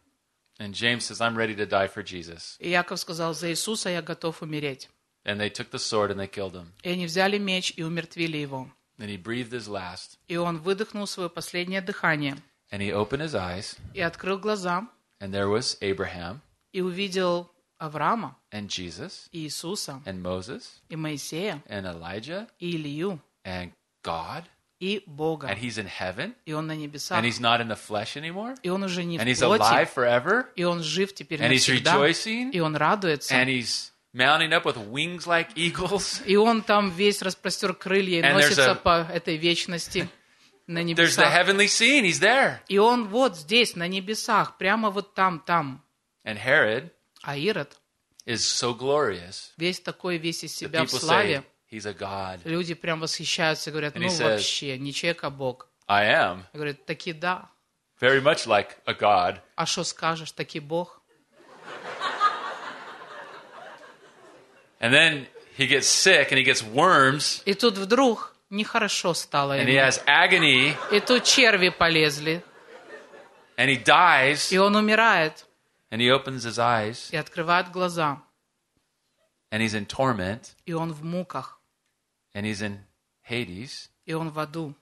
And James says, I'm ready to die for Jesus. И Иаков сказал, за Иисуса я готов умереть. And they took the sword and they killed him. И они взяли меч и умертвили его. And he breathed his last. И он выдохнул свое последнее дыхание, And he opened his eyes, и открыл глаза, and there was Abraham, и увидел Авраама, and Jesus, и Иисуса, and Moses, и Моисея, and Elijah, и Илью, and God. и Бога. And he's in heaven, И он на небесах. and he's not in the flesh anymore, И он уже не and в he's alive плоти, forever, и он жив теперь and he's навсегда. rejoicing, И он радуется. and he's mounting up with wings like eagles. И он там весь распростер крылья и носится по этой вечности на There's the небесах. heavenly scene. He's there. И он вот здесь, на небесах, прямо вот там, там. And Herod А Ирод is so glorious весь такой, весь из себя в people say славе. he's a god. Люди прям восхищаются, говорят, And ну says- вообще, не человек, а Бог. I am Говорят, таки да. very much like a god. А что скажешь, таки Бог. And then he gets sick and he gets worms И тут вдруг нехорошо стало and he ему. has agony И тут черви полезли. and he dies И он умирает. and he opens his eyes И открывает глаза. and he's in torment, и он в муках, and he's in Hades, и он в аду,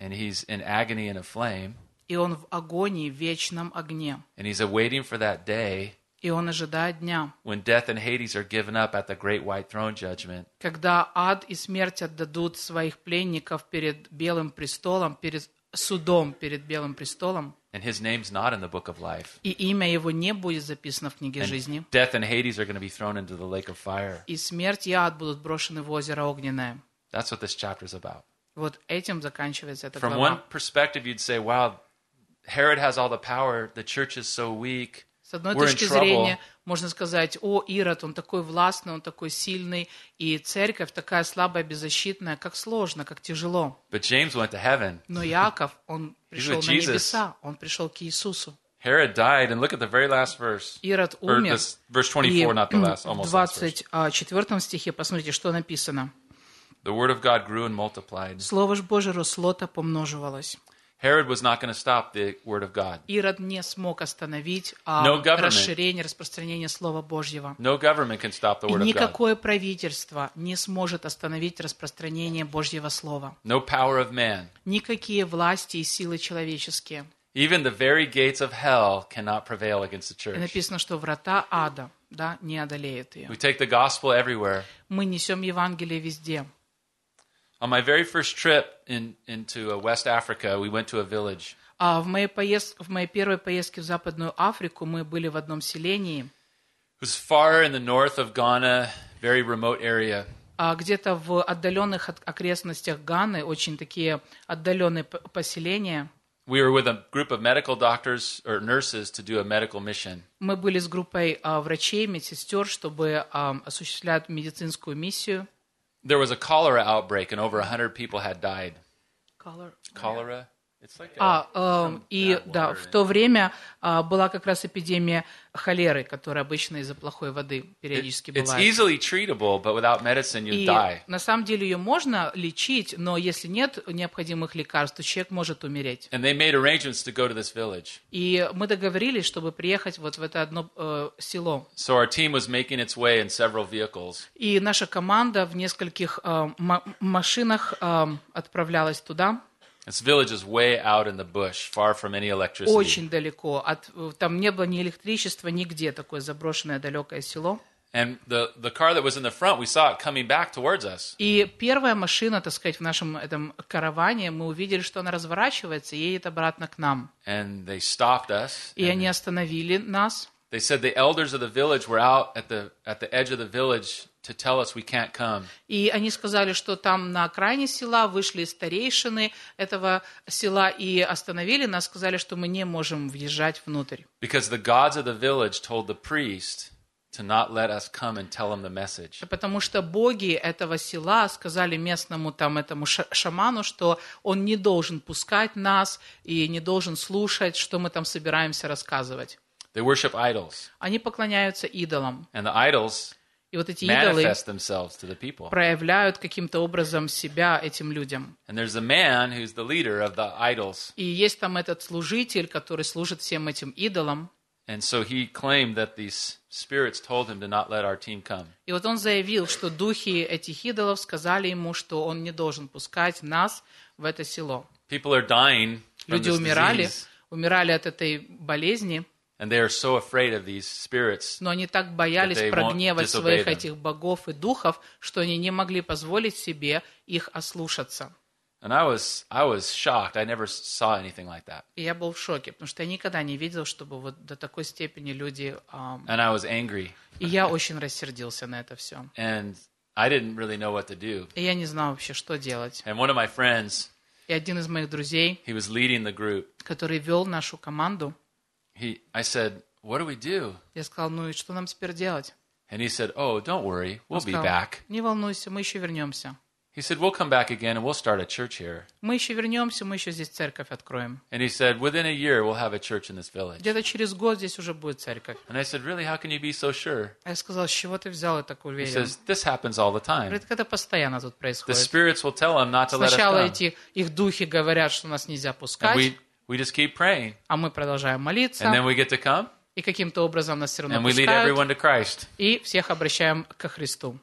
and he's in agony and a flame, и он в агонии, в вечном огне, and he's awaiting for that day и он ожидает дня, when death and Hades are given up at the great white throne judgment. когда ад и смерть отдадут своих пленников перед Белым престолом, перед судом перед Белым престолом, And his name's not in the book of life. и имя его не будет записано в книге And жизни, death and Hades are going to be thrown into the lake of fire. и смерть и ад будут брошены в озеро огненное. That's what this chapter is about. Вот этим заканчивается эта From глава. one perspective, you'd say, wow, Herod has all the power. The church is so weak. С одной We're точки зрения можно сказать, о, Ирод, он такой властный, он такой сильный, и церковь такая слабая, беззащитная, как сложно, как тяжело. But James went to heaven. Но Иаков, он пришел на небеса, он пришел к Иисусу. Herod died, and look at the very last verse. Ирод умер, this, verse и 24, not the last, в almost last verse. 24 стихе, посмотрите, что написано. The word of God grew and multiplied. Слово ж Божие росло-то помноживалось. Herod was not going to stop the word of God. Ирод не смог остановить а, No government. расширение, распространение Слова Божьего. No government can stop the word of God. никакое правительство не сможет остановить распространение Божьего Слова. No power of man. Никакие власти и силы человеческие. Even the very gates of hell cannot prevail against the И church. написано, что врата ада да, не одолеют ее. We take the gospel everywhere. Мы несем Евангелие везде. On my very first trip in, into uh, West Africa, we went to a village. А в моей, поезд... в моей первой поездке в Западную Африку мы были в одном селении, It was far in the north of Ghana, very remote area. а где-то в отдаленных от- окрестностях Ганы, очень такие отдаленные п- поселения. We were with a group of medical doctors or nurses to do a medical mission. Мы были с группой а, врачей, медсестер, чтобы а, осуществлять медицинскую миссию. There was a cholera outbreak, and over 100 people had died. Cholera? It's like a, А, эм, и да, в то время а, была как раз эпидемия холеры, которая обычно из-за плохой воды периодически it's бывает. medicine, И die. на самом деле ее можно лечить, но если нет необходимых лекарств, то человек может умереть. And they made arrangements to go to. И мы договорились, чтобы приехать вот в это одно э, село. So our team was making its way in several vehicles. И наша команда в нескольких э, ма- машинах э, отправлялась туда. This village is way out in the bush, far from any electricity. Очень далеко. От, э, там не было ни электричества, нигде. Такое заброшенное далекое село. And the, the car that was in the front, we saw it coming back towards us. И первая машина, так сказать, в нашем этом караване, мы увидели, что она разворачивается и едет обратно к нам. And they stopped us. И они остановили нас. They said the elders of the village were out at the, at the edge of the village to tell us we can't come. И они сказали, что там на окраине села вышли старейшины этого села и остановили нас, сказали, что мы не можем въезжать внутрь. Because the gods of the village told the priest to not let us come and tell him the message. Потому что боги этого села сказали местному там этому ша- шаману, что он не должен пускать нас и не должен слушать, что мы там собираемся рассказывать. They worship idols. Они поклоняются идолам. And the idols И вот эти идолы проявляют каким-то образом себя этим людям. И есть там этот служитель, который служит всем этим идолам. And so he claimed that these spirits told him to not let our team come. И вот он заявил, что духи этих идолов сказали ему, что он не должен пускать нас в это село. People are dying from Люди умирали, умирали от этой болезни, and they are so afraid of these spirits. но они так боялись прогневать своих этих богов и духов, что они не могли позволить себе их ослушаться. And I was I was shocked. I never saw anything like that. И я был в шоке, потому что я никогда не видел, чтобы вот до такой степени люди... ам, And I was angry. И я очень рассердился на это все. And I didn't really know what to do. И я не знал вообще, что делать. And one of my friends, И один из моих друзей, he was leading the group. который вел нашу команду, He I said, "What do we do?" я сказал, ну и что нам теперь делать? And he said, "Oh, don't worry. We'll be сказал, back." не волнуйся, мы еще вернемся. He said, "We'll come back again and we'll start a church here." Мы еще вернемся, мы еще здесь церковь откроем. And he said, "Within a year we'll have a church in this village." Где-то через год здесь уже будет церковь. And I said, "Really? How can you be so sure?" А я сказал, с чего ты взял и так He уверен? says, "This happens all the time. Говорит, это постоянно тут The происходит. spirits will tell him not to let us Сначала come, эти их духи говорят, что нас нельзя and пускать, we we just keep praying, а мы продолжаем молиться. and then we get to come, И каким-то образом нас все равно and we lead everyone to Christ. и всех обращаем ко Христу.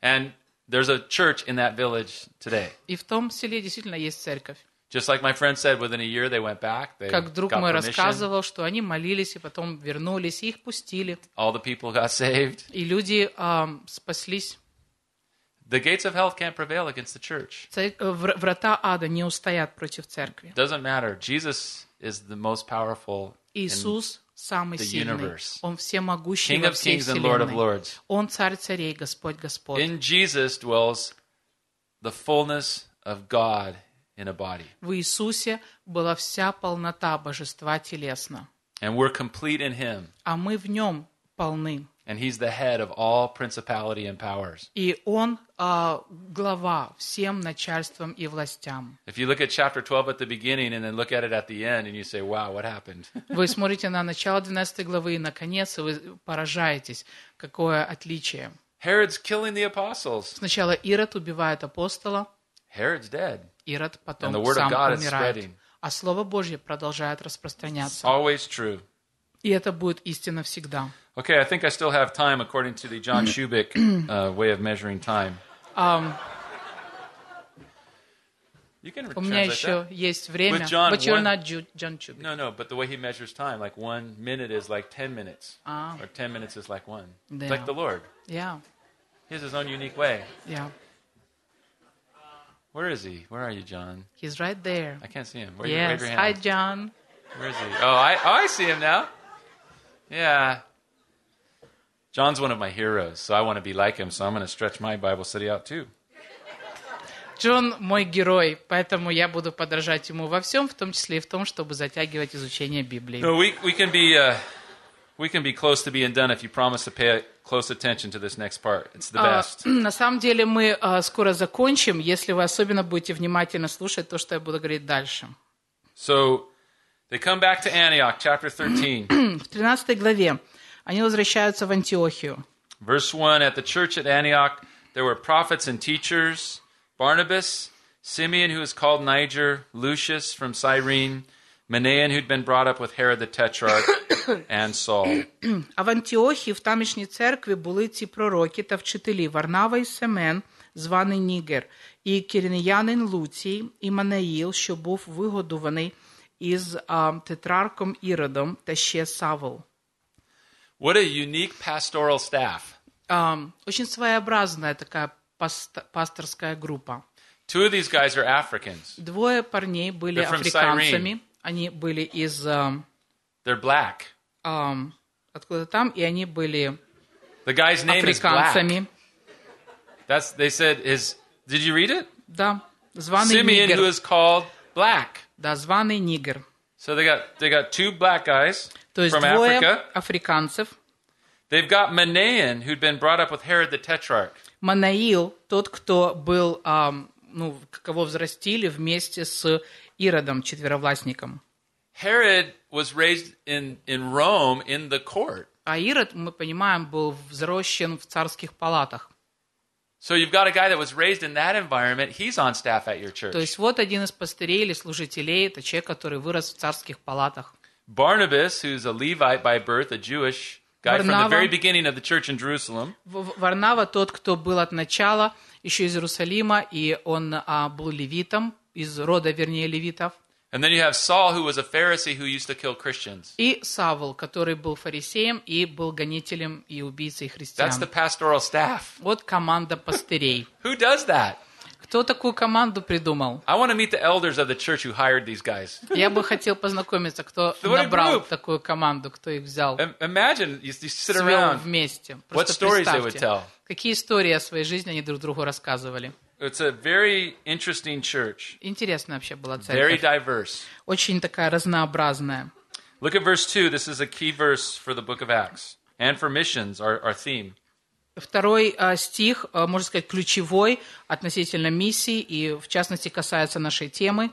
And there's a church in that village today. И в том селе действительно есть церковь. Just like my friend said, within a year they went back. They Как друг got мой рассказывал, что они молились и потом вернулись, и их пустили. All the people got saved. И люди ам, спаслись. The gates of hell can't prevail against the church. Цер- э, вр- Врата ада не устоят против церкви. Doesn't matter. Jesus is the most powerful. in- Иисус самый the сильный. universe. Он всемогущий King во of всей kings and Lord of вселенной. lords. Он царь царей, Господь Господь. In Jesus dwells the fullness of God in a body. В Иисусе была вся полнота божества телесно. And we're complete in him. А мы в нем полны. And he's the head of all principality and powers. И Он а, глава всем начальствам и властям. If you look at chapter 12 at the beginning and then look at it at the end and you say, wow, what happened? Вы смотрите на начало 12 главы и на конец, и вы поражаетесь, какое отличие. Herod's killing the apostles. Сначала Ирод убивает апостола, Herod's dead. Ирод потом And the word of сам God is умирает. spreading. А Слово Божье продолжает It's распространяться. always true. И это будет истина всегда. Okay, I think I still have time according to the John Shubik uh, way of measuring time. Ам, You can у меня translate еще that. есть время. With John But you're one- not Ju- John Chubik. No, no, but the way he measures time, like one minute is like 10 minutes, Ah. or 10 minutes is like one. It's Yeah. like the Lord. Yeah, He has his own unique way. yeah. Where is he? Where are you, John? He's right there. I can't see him. Where Yes. wave your Hi, hand. John. Where is he? Oh, I, oh, I see him now. Yeah. John's one of my heroes, so I want to be like him, so I'm going to stretch my Bible study out too. Джон мой герой, поэтому я буду подражать ему во всем, в том числе и в том, чтобы затягивать изучение Библии. No, we, we can be uh, we can be close to being done if you promise to pay close attention to this next part. It's the А, best. на самом деле мы а, скоро закончим, если вы особенно будете внимательно слушать то, что я буду говорить дальше. So they come back to Antioch, chapter 13, В 13 главе Они возвращаются в Антиохию. verse 1. At the church at Antioch, there were prophets and teachers Barnabas, Simeon, who is called Niger, Lucius from Cyrene, Manaen, who'd been brought up with Herod the Tetrarch, and Saul. А в Антіохії в тамішній церкві були ці пророки та вчителі Варнава і Семен, званий Нігер, і кірінянин Луцій, і Манаїл, що був вигодуваний із а, тетрарком Іродом та ще Савол. What a unique pastoral staff. А, очень своеобразная такая паст- пасторская группа. Two of these guys are Africans. Двое парней были They're from африканцами, они были из а, They're black. а, откуда там, и они были The guy's name is Black. африканцами. That's they said his. Did you read it? Да, званый Simeon, who нигер. is called Black. Да, званый нигер. So they got they got two black guys То есть from двое Africa. африканцев. They've got Manaen, who'd been brought up with Herod the Tetrarch. Манаил, тот, кто был, ам, ну, кого взрастили вместе с Иродом, четверовластником. Herod was raised in in Rome in the court. А Ирод, мы понимаем, был взрощен в царских палатах. So you've got a guy that was raised in that environment. He's on staff at your То church. есть вот один из пастырей или служителей, это человек, который вырос в царских палатах. Barnabas, who's a Levite by birth, a Jewish guy from the Barnaba. very beginning of the church in Jerusalem. В- в- Варнава тот, кто был от начала, еще из Иерусалима, и он а, был левитом, из рода, вернее, левитов. And then you have Saul, who was a Pharisee who used to kill Christians. И Савл, который был фарисеем и был гонителем и убийцей христиан. That's the pastoral staff. Вот команда пастырей. Who does that? Кто такую команду придумал? I want to meet the elders of the church who hired these guys. Я бы хотел познакомиться, кто What a набрал такую команду, кто их взял, Im- Imagine you, you sit around. вместе. What Просто stories they would tell. какие истории о своей жизни они друг другу рассказывали. It's a very interesting church, Интересная вообще была very церковь. diverse. Очень такая разнообразная. Look at verse 2. This is a key verse for the book of Acts and for missions, our, our theme. Второй стих, можно сказать, ключевой относительно миссии и, в частности, касается нашей темы.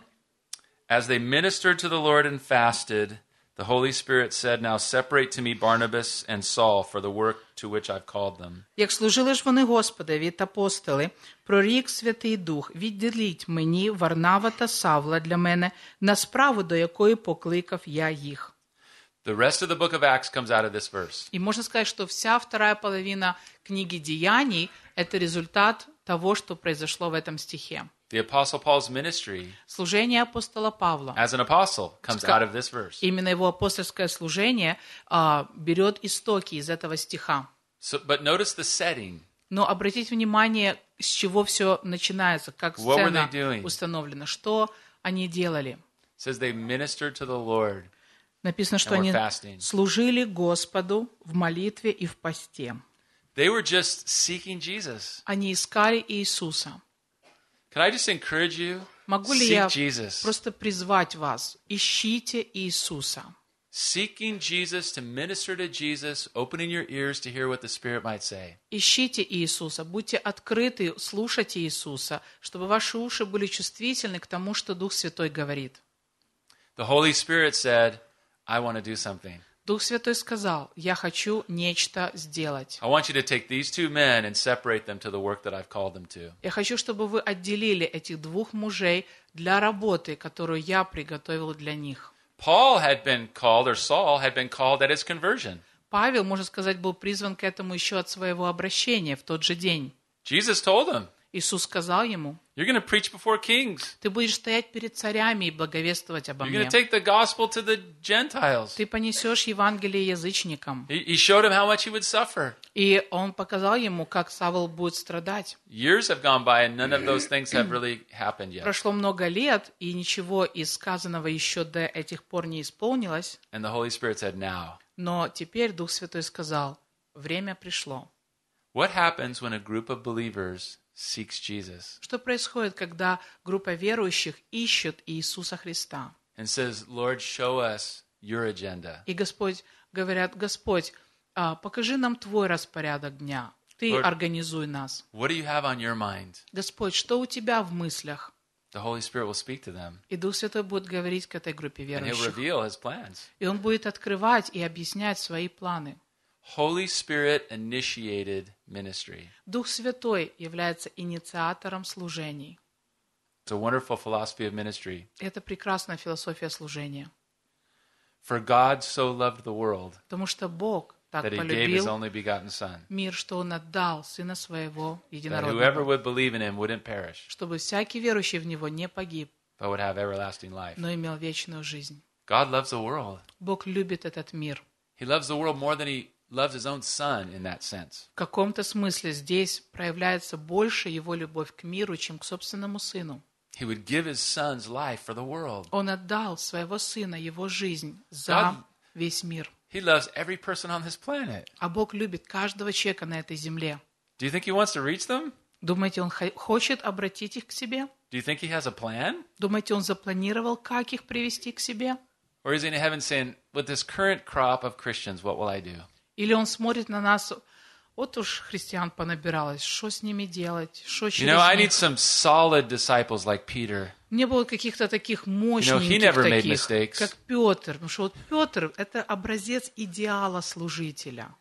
As they ministered to the Lord and fasted, the Holy Spirit said, Now separate to me Barnabas and Saul for the work to which I've called them. Як служили ж вони Господові та апостоли, прорік Святий Дух, відділіть мені Варнава та Савла для мене на справу, до якої покликав я їх. The rest of the book of Acts comes out of this verse. И можно сказать, что вся вторая половина книги Деяний – это результат того, что произошло в этом стихе. The Apostle Paul's ministry Служение апостола Павла, as an apostle comes out of this verse. именно его апостольское служение а, берет истоки из этого стиха. So, but notice the setting. Но обратите внимание, с чего все начинается, как What were сцена they doing? установлена, что они делали. It says they ministered to the Lord. Написано, что они служили Господу в молитве и в посте. They were just seeking Jesus. Они искали Иисуса. Can I just encourage you? Могу ли Seek я Jesus. просто призвать вас? Ищите Иисуса. Seeking Jesus to minister to Jesus, opening your ears to hear what the Spirit might say. Ищите Иисуса, будьте открыты, слушайте Иисуса, чтобы ваши уши были чувствительны к тому, что Дух Святой говорит. The Holy Spirit said, I want to do something. Дух Святой сказал, я хочу нечто сделать. I want you to take these two men and separate them to the work that I've called them to. Я хочу, чтобы вы отделили этих двух мужей для работы, которую я приготовил для них. Paul had been called, or Saul had been called at his conversion. Павел, можно сказать, был призван к этому еще от своего обращения в тот же день. Jesus told him, Иисус сказал ему, You're going to preach before kings. ты будешь стоять перед царями и благовествовать обо You're мне. take the gospel to the Gentiles. Ты понесешь Евангелие язычникам. He showed him how much he would suffer. И он показал ему, как Савол будет страдать. Years have gone by and none of those things have really happened yet. Прошло много лет, и ничего из сказанного еще до этих пор не исполнилось. And the Holy Spirit said, Now, Но теперь Дух Святой сказал, время пришло. what happens when a group of believers seeks Jesus Что происходит, когда группа верующих ищет Иисуса Христа? and says, Lord, show us your agenda? И Господь, говорят, Господь, а, покажи нам Твой распорядок дня. Ты Lord- организуй нас. What do you have on your mind? Господь, что у Тебя в мыслях? The Holy Spirit will speak to them И Дух Святой будет говорить к этой группе and he'll верующих. reveal his plans. И Он будет открывать и объяснять свои планы. Holy Spirit initiated ministry. Дух Святой является инициатором служений. It's a wonderful philosophy of ministry. Это прекрасная философия служения. For God so loved the world Потому что Бог так that he gave his полюбил only begotten Son, мир, что Он отдал Сына Своего that whoever Единородного, would believe in him wouldn't perish, чтобы всякий верующий в Него не погиб, but would have everlasting life. но имел вечную жизнь. God loves the world. Бог любит этот мир. He loves the world more than he loves his own son in that sense. В каком-то смысле здесь проявляется больше Его любовь к миру, чем к собственному Сыну. He would give his son's life for the world. Он отдал Своего Сына, Его жизнь за God- весь мир. He loves every person on this planet. А Бог любит каждого человека на этой земле. Do you think he wants to reach them? Думаете, Он хо- хочет обратить их к себе? Do you think he has a plan? Думаете, Он запланировал, как их привести к себе? Or is he in heaven saying, with this current crop of Christians, what will I do? Или Он смотрит на нас, вот уж христиан понабиралось, что с ними делать, что You через know, I need some solid disciples like Peter. Не было каких-то таких he мощненьких never made таких, mistakes. как Петр. Потому что вот Петр – это образец идеала служителя.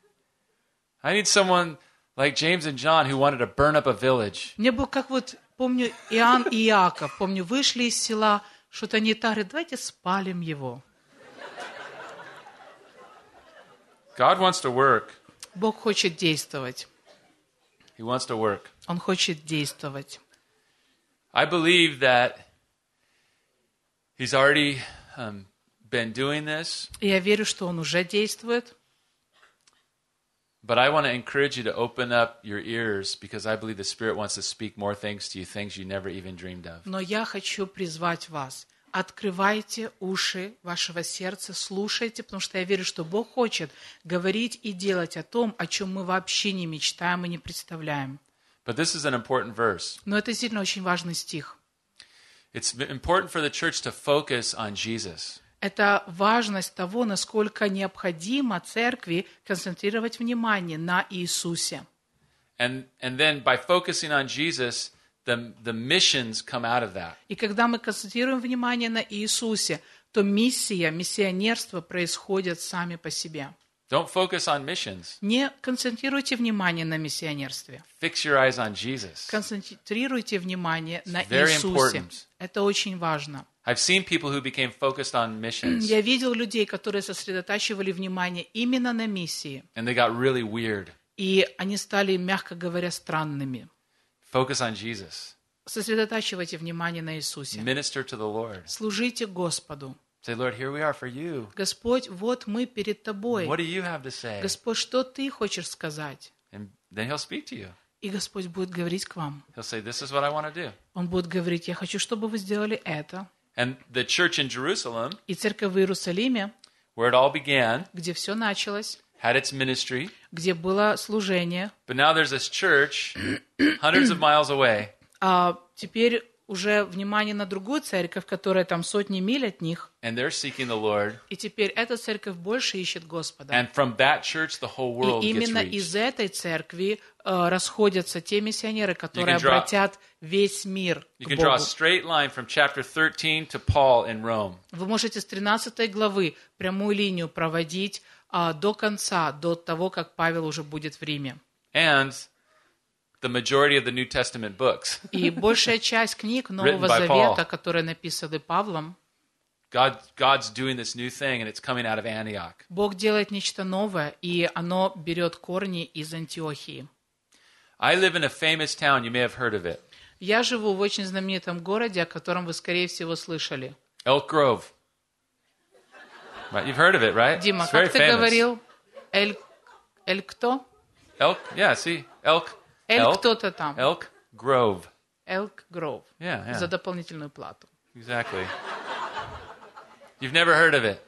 I need someone like James and John who wanted to burn up a village. Мне был как вот, помню, Иоанн и Иаков, помню, вышли из села, что-то не так, говорят, давайте спалим его. God wants to work. Бог хочет действовать. He wants to work. Он хочет действовать. I believe that he's already um, been doing this, И я верю, что Он уже действует. but I want to encourage you to open up your ears because I believe the Spirit wants to speak more things to you, things you never even dreamed of. Но я хочу призвать вас. Открывайте уши вашего сердца, слушайте, потому что я верю, что Бог хочет говорить и делать о том, о чем мы вообще не мечтаем и не представляем. But this is an important verse. Но это действительно очень важный стих. It's important for the church to focus on Jesus. Это важность того, насколько необходимо церкви концентрировать внимание на Иисусе. And, and then by focusing on Jesus, the, the missions come out of that. И когда мы концентрируем внимание на Иисусе, то миссия, миссионерство происходят сами по себе. Don't focus on missions. Не концентрируйте внимание на миссионерстве. Fix your eyes on Jesus. Концентрируйте внимание на very Иисусе. important. Это очень важно. I've seen people who became focused on missions Я видел людей, которые сосредотачивали внимание именно на миссии, and they got really weird. и они стали, мягко говоря, странными. Focus on Jesus. Сосредотачивайте внимание на Иисусе. Minister to the Lord. Служите Господу. Say, Lord, here we are for you. Господь, вот мы перед Тобой. What do you have to say? Господь, что Ты хочешь сказать? And then he'll speak to you. И Господь будет говорить к вам. He'll say, This is what I want to do. Он будет говорить, я хочу, чтобы вы сделали это. And the church in Jerusalem, И церковь в Иерусалиме, where it all began, где все началось, had its ministry. Где было служение, But now there's this church hundreds of miles away а теперь уже внимание на другую церковь, которая там сотни миль от них, and they're seeking the Lord. и теперь эта церковь больше ищет Господа. And from that church, the whole world И gets именно reached. из этой церкви э, расходятся те миссионеры, которые draw- обратят весь мир You к can draw a Богу. straight line from chapter 13 to Paul in Rome. Вы можете с 13 главы прямую линию проводить до конца, до того, как Павел уже будет в Риме. And the majority of the New Testament books. И большая часть книг Нового. Завета, которые написаны Павлом, God, God's doing this new thing, and it's coming out of Antioch. Бог делает нечто новое, и оно берет корни из Антиохии. I live in a famous town. You may have heard of it. Я живу в очень знаменитом городе, о котором вы, скорее всего, слышали. Elk Grove. Right, you've heard of it, right? Дима, it's very как ты famous. говорил? Эль, Эль кто? Elk, yeah, see, Elk. Эль Elk, кто-то там. Elk Grove. Элк Гроув. Yeah, yeah, За дополнительную плату. exactly. You've never heard of it.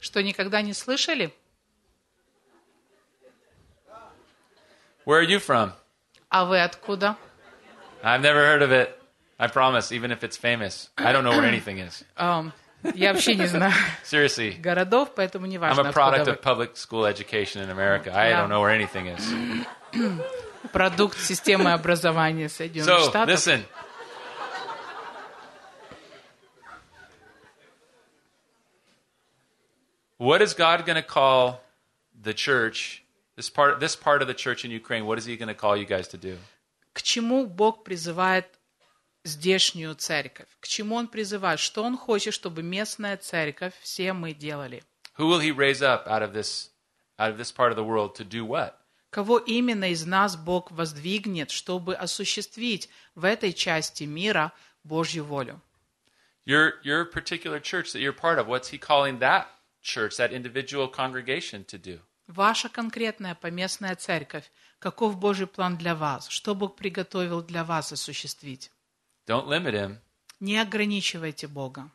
Что, никогда не слышали? Where are you from? А вы откуда? I've never heard of it. I promise, even if it's famous. I don't know where anything is. Ам, я вообще не знаю Seriously. городов, поэтому не I'm важно, a откуда product вы. of public school education in America. I Yeah. don't know where anything is. Продукт системы образования Соединенных So, Штатов. listen. What is God going to call the church, this part, this part of the church in Ukraine, what is He going to call you guys to do? К чему Бог призывает здешнюю церковь? К чему Он призывает? Что Он хочет, чтобы местная церковь, все мы делали? Who will He raise up out of this, out of this part of the world to do what? Кого именно из нас Бог воздвигнет, чтобы осуществить в этой части мира Божью волю? Your, your particular church that you're part of, what's He calling that church, that individual congregation to do? Ваша конкретная поместная церковь. Каков Божий план для вас? Что Бог приготовил для вас осуществить? Don't limit Him. Не ограничивайте Бога.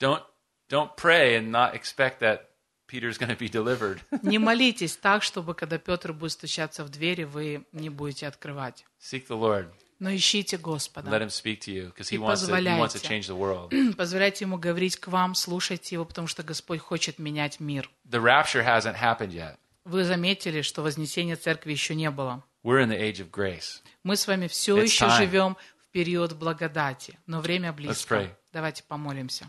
Don't, don't pray and not expect that Peter's going to be delivered. Не молитесь так, чтобы когда Петр будет стучаться в двери, вы не будете открывать. Seek the Lord. Но ищите Let Господа. him speak to you because he wants to, he wants to change the world. Позволяйте Ему говорить к вам, слушайте Его, потому что Господь хочет менять мир. The rapture hasn't happened yet. Вы заметили, что вознесения церкви еще не было. We're in the age of grace. Мы с вами все It's еще time. живем период благодати, но время близко. Давайте помолимся.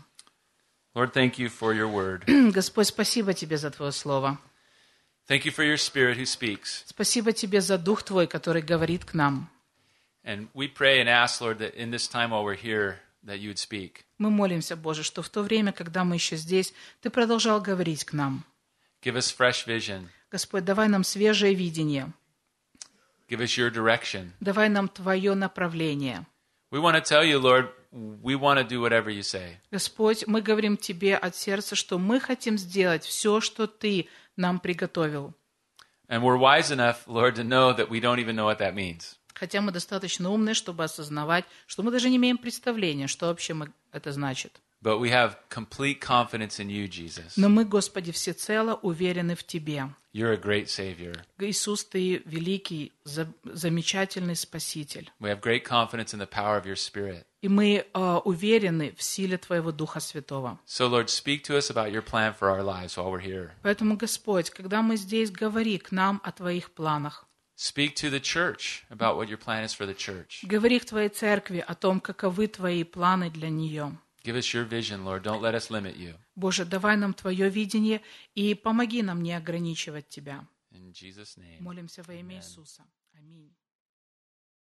Lord, thank you for your word. Господь, спасибо Тебе за Твое Слово. Thank you for your spirit who speaks. Спасибо Тебе за Дух Твой, который говорит к нам. And we pray and ask, Lord, that in this time while we're here, that you would speak. Мы молимся, Боже, что в то время, когда мы еще здесь, Ты продолжал говорить к нам. Give us fresh vision. Господь, давай нам свежее видение. Give us your direction. Давай нам Твое направление. We want to tell you, Lord, we want to do whatever you say. Господь, мы говорим Тебе от сердца, что мы хотим сделать все, что Ты нам приготовил. And we're wise enough, Lord, to know that we don't even know what that means. Хотя мы достаточно умны, чтобы осознавать, что мы даже не имеем представления, что вообще мы- это значит. But we have complete confidence in you, Jesus. Но мы, Господи, всецело уверены в Тебе. You're a great Savior. Иисус, Ты великий, за- замечательный Спаситель. We have great confidence in the power of your Spirit. И мы э, уверены в силе Твоего Духа Святого. So, Lord, speak to us about your plan for our lives while we're here. Поэтому, Господь, когда мы здесь, говори к нам о Твоих планах. Speak to the church about what your plan is for the church. Говори к Твоей церкви о том, каковы Твои планы для нее. Give us your vision, Lord. Don't let us limit you. Боже, давай нам Твое видение и помоги нам не ограничивать Тебя. In Jesus' name. Молимся во имя Иисуса. Аминь.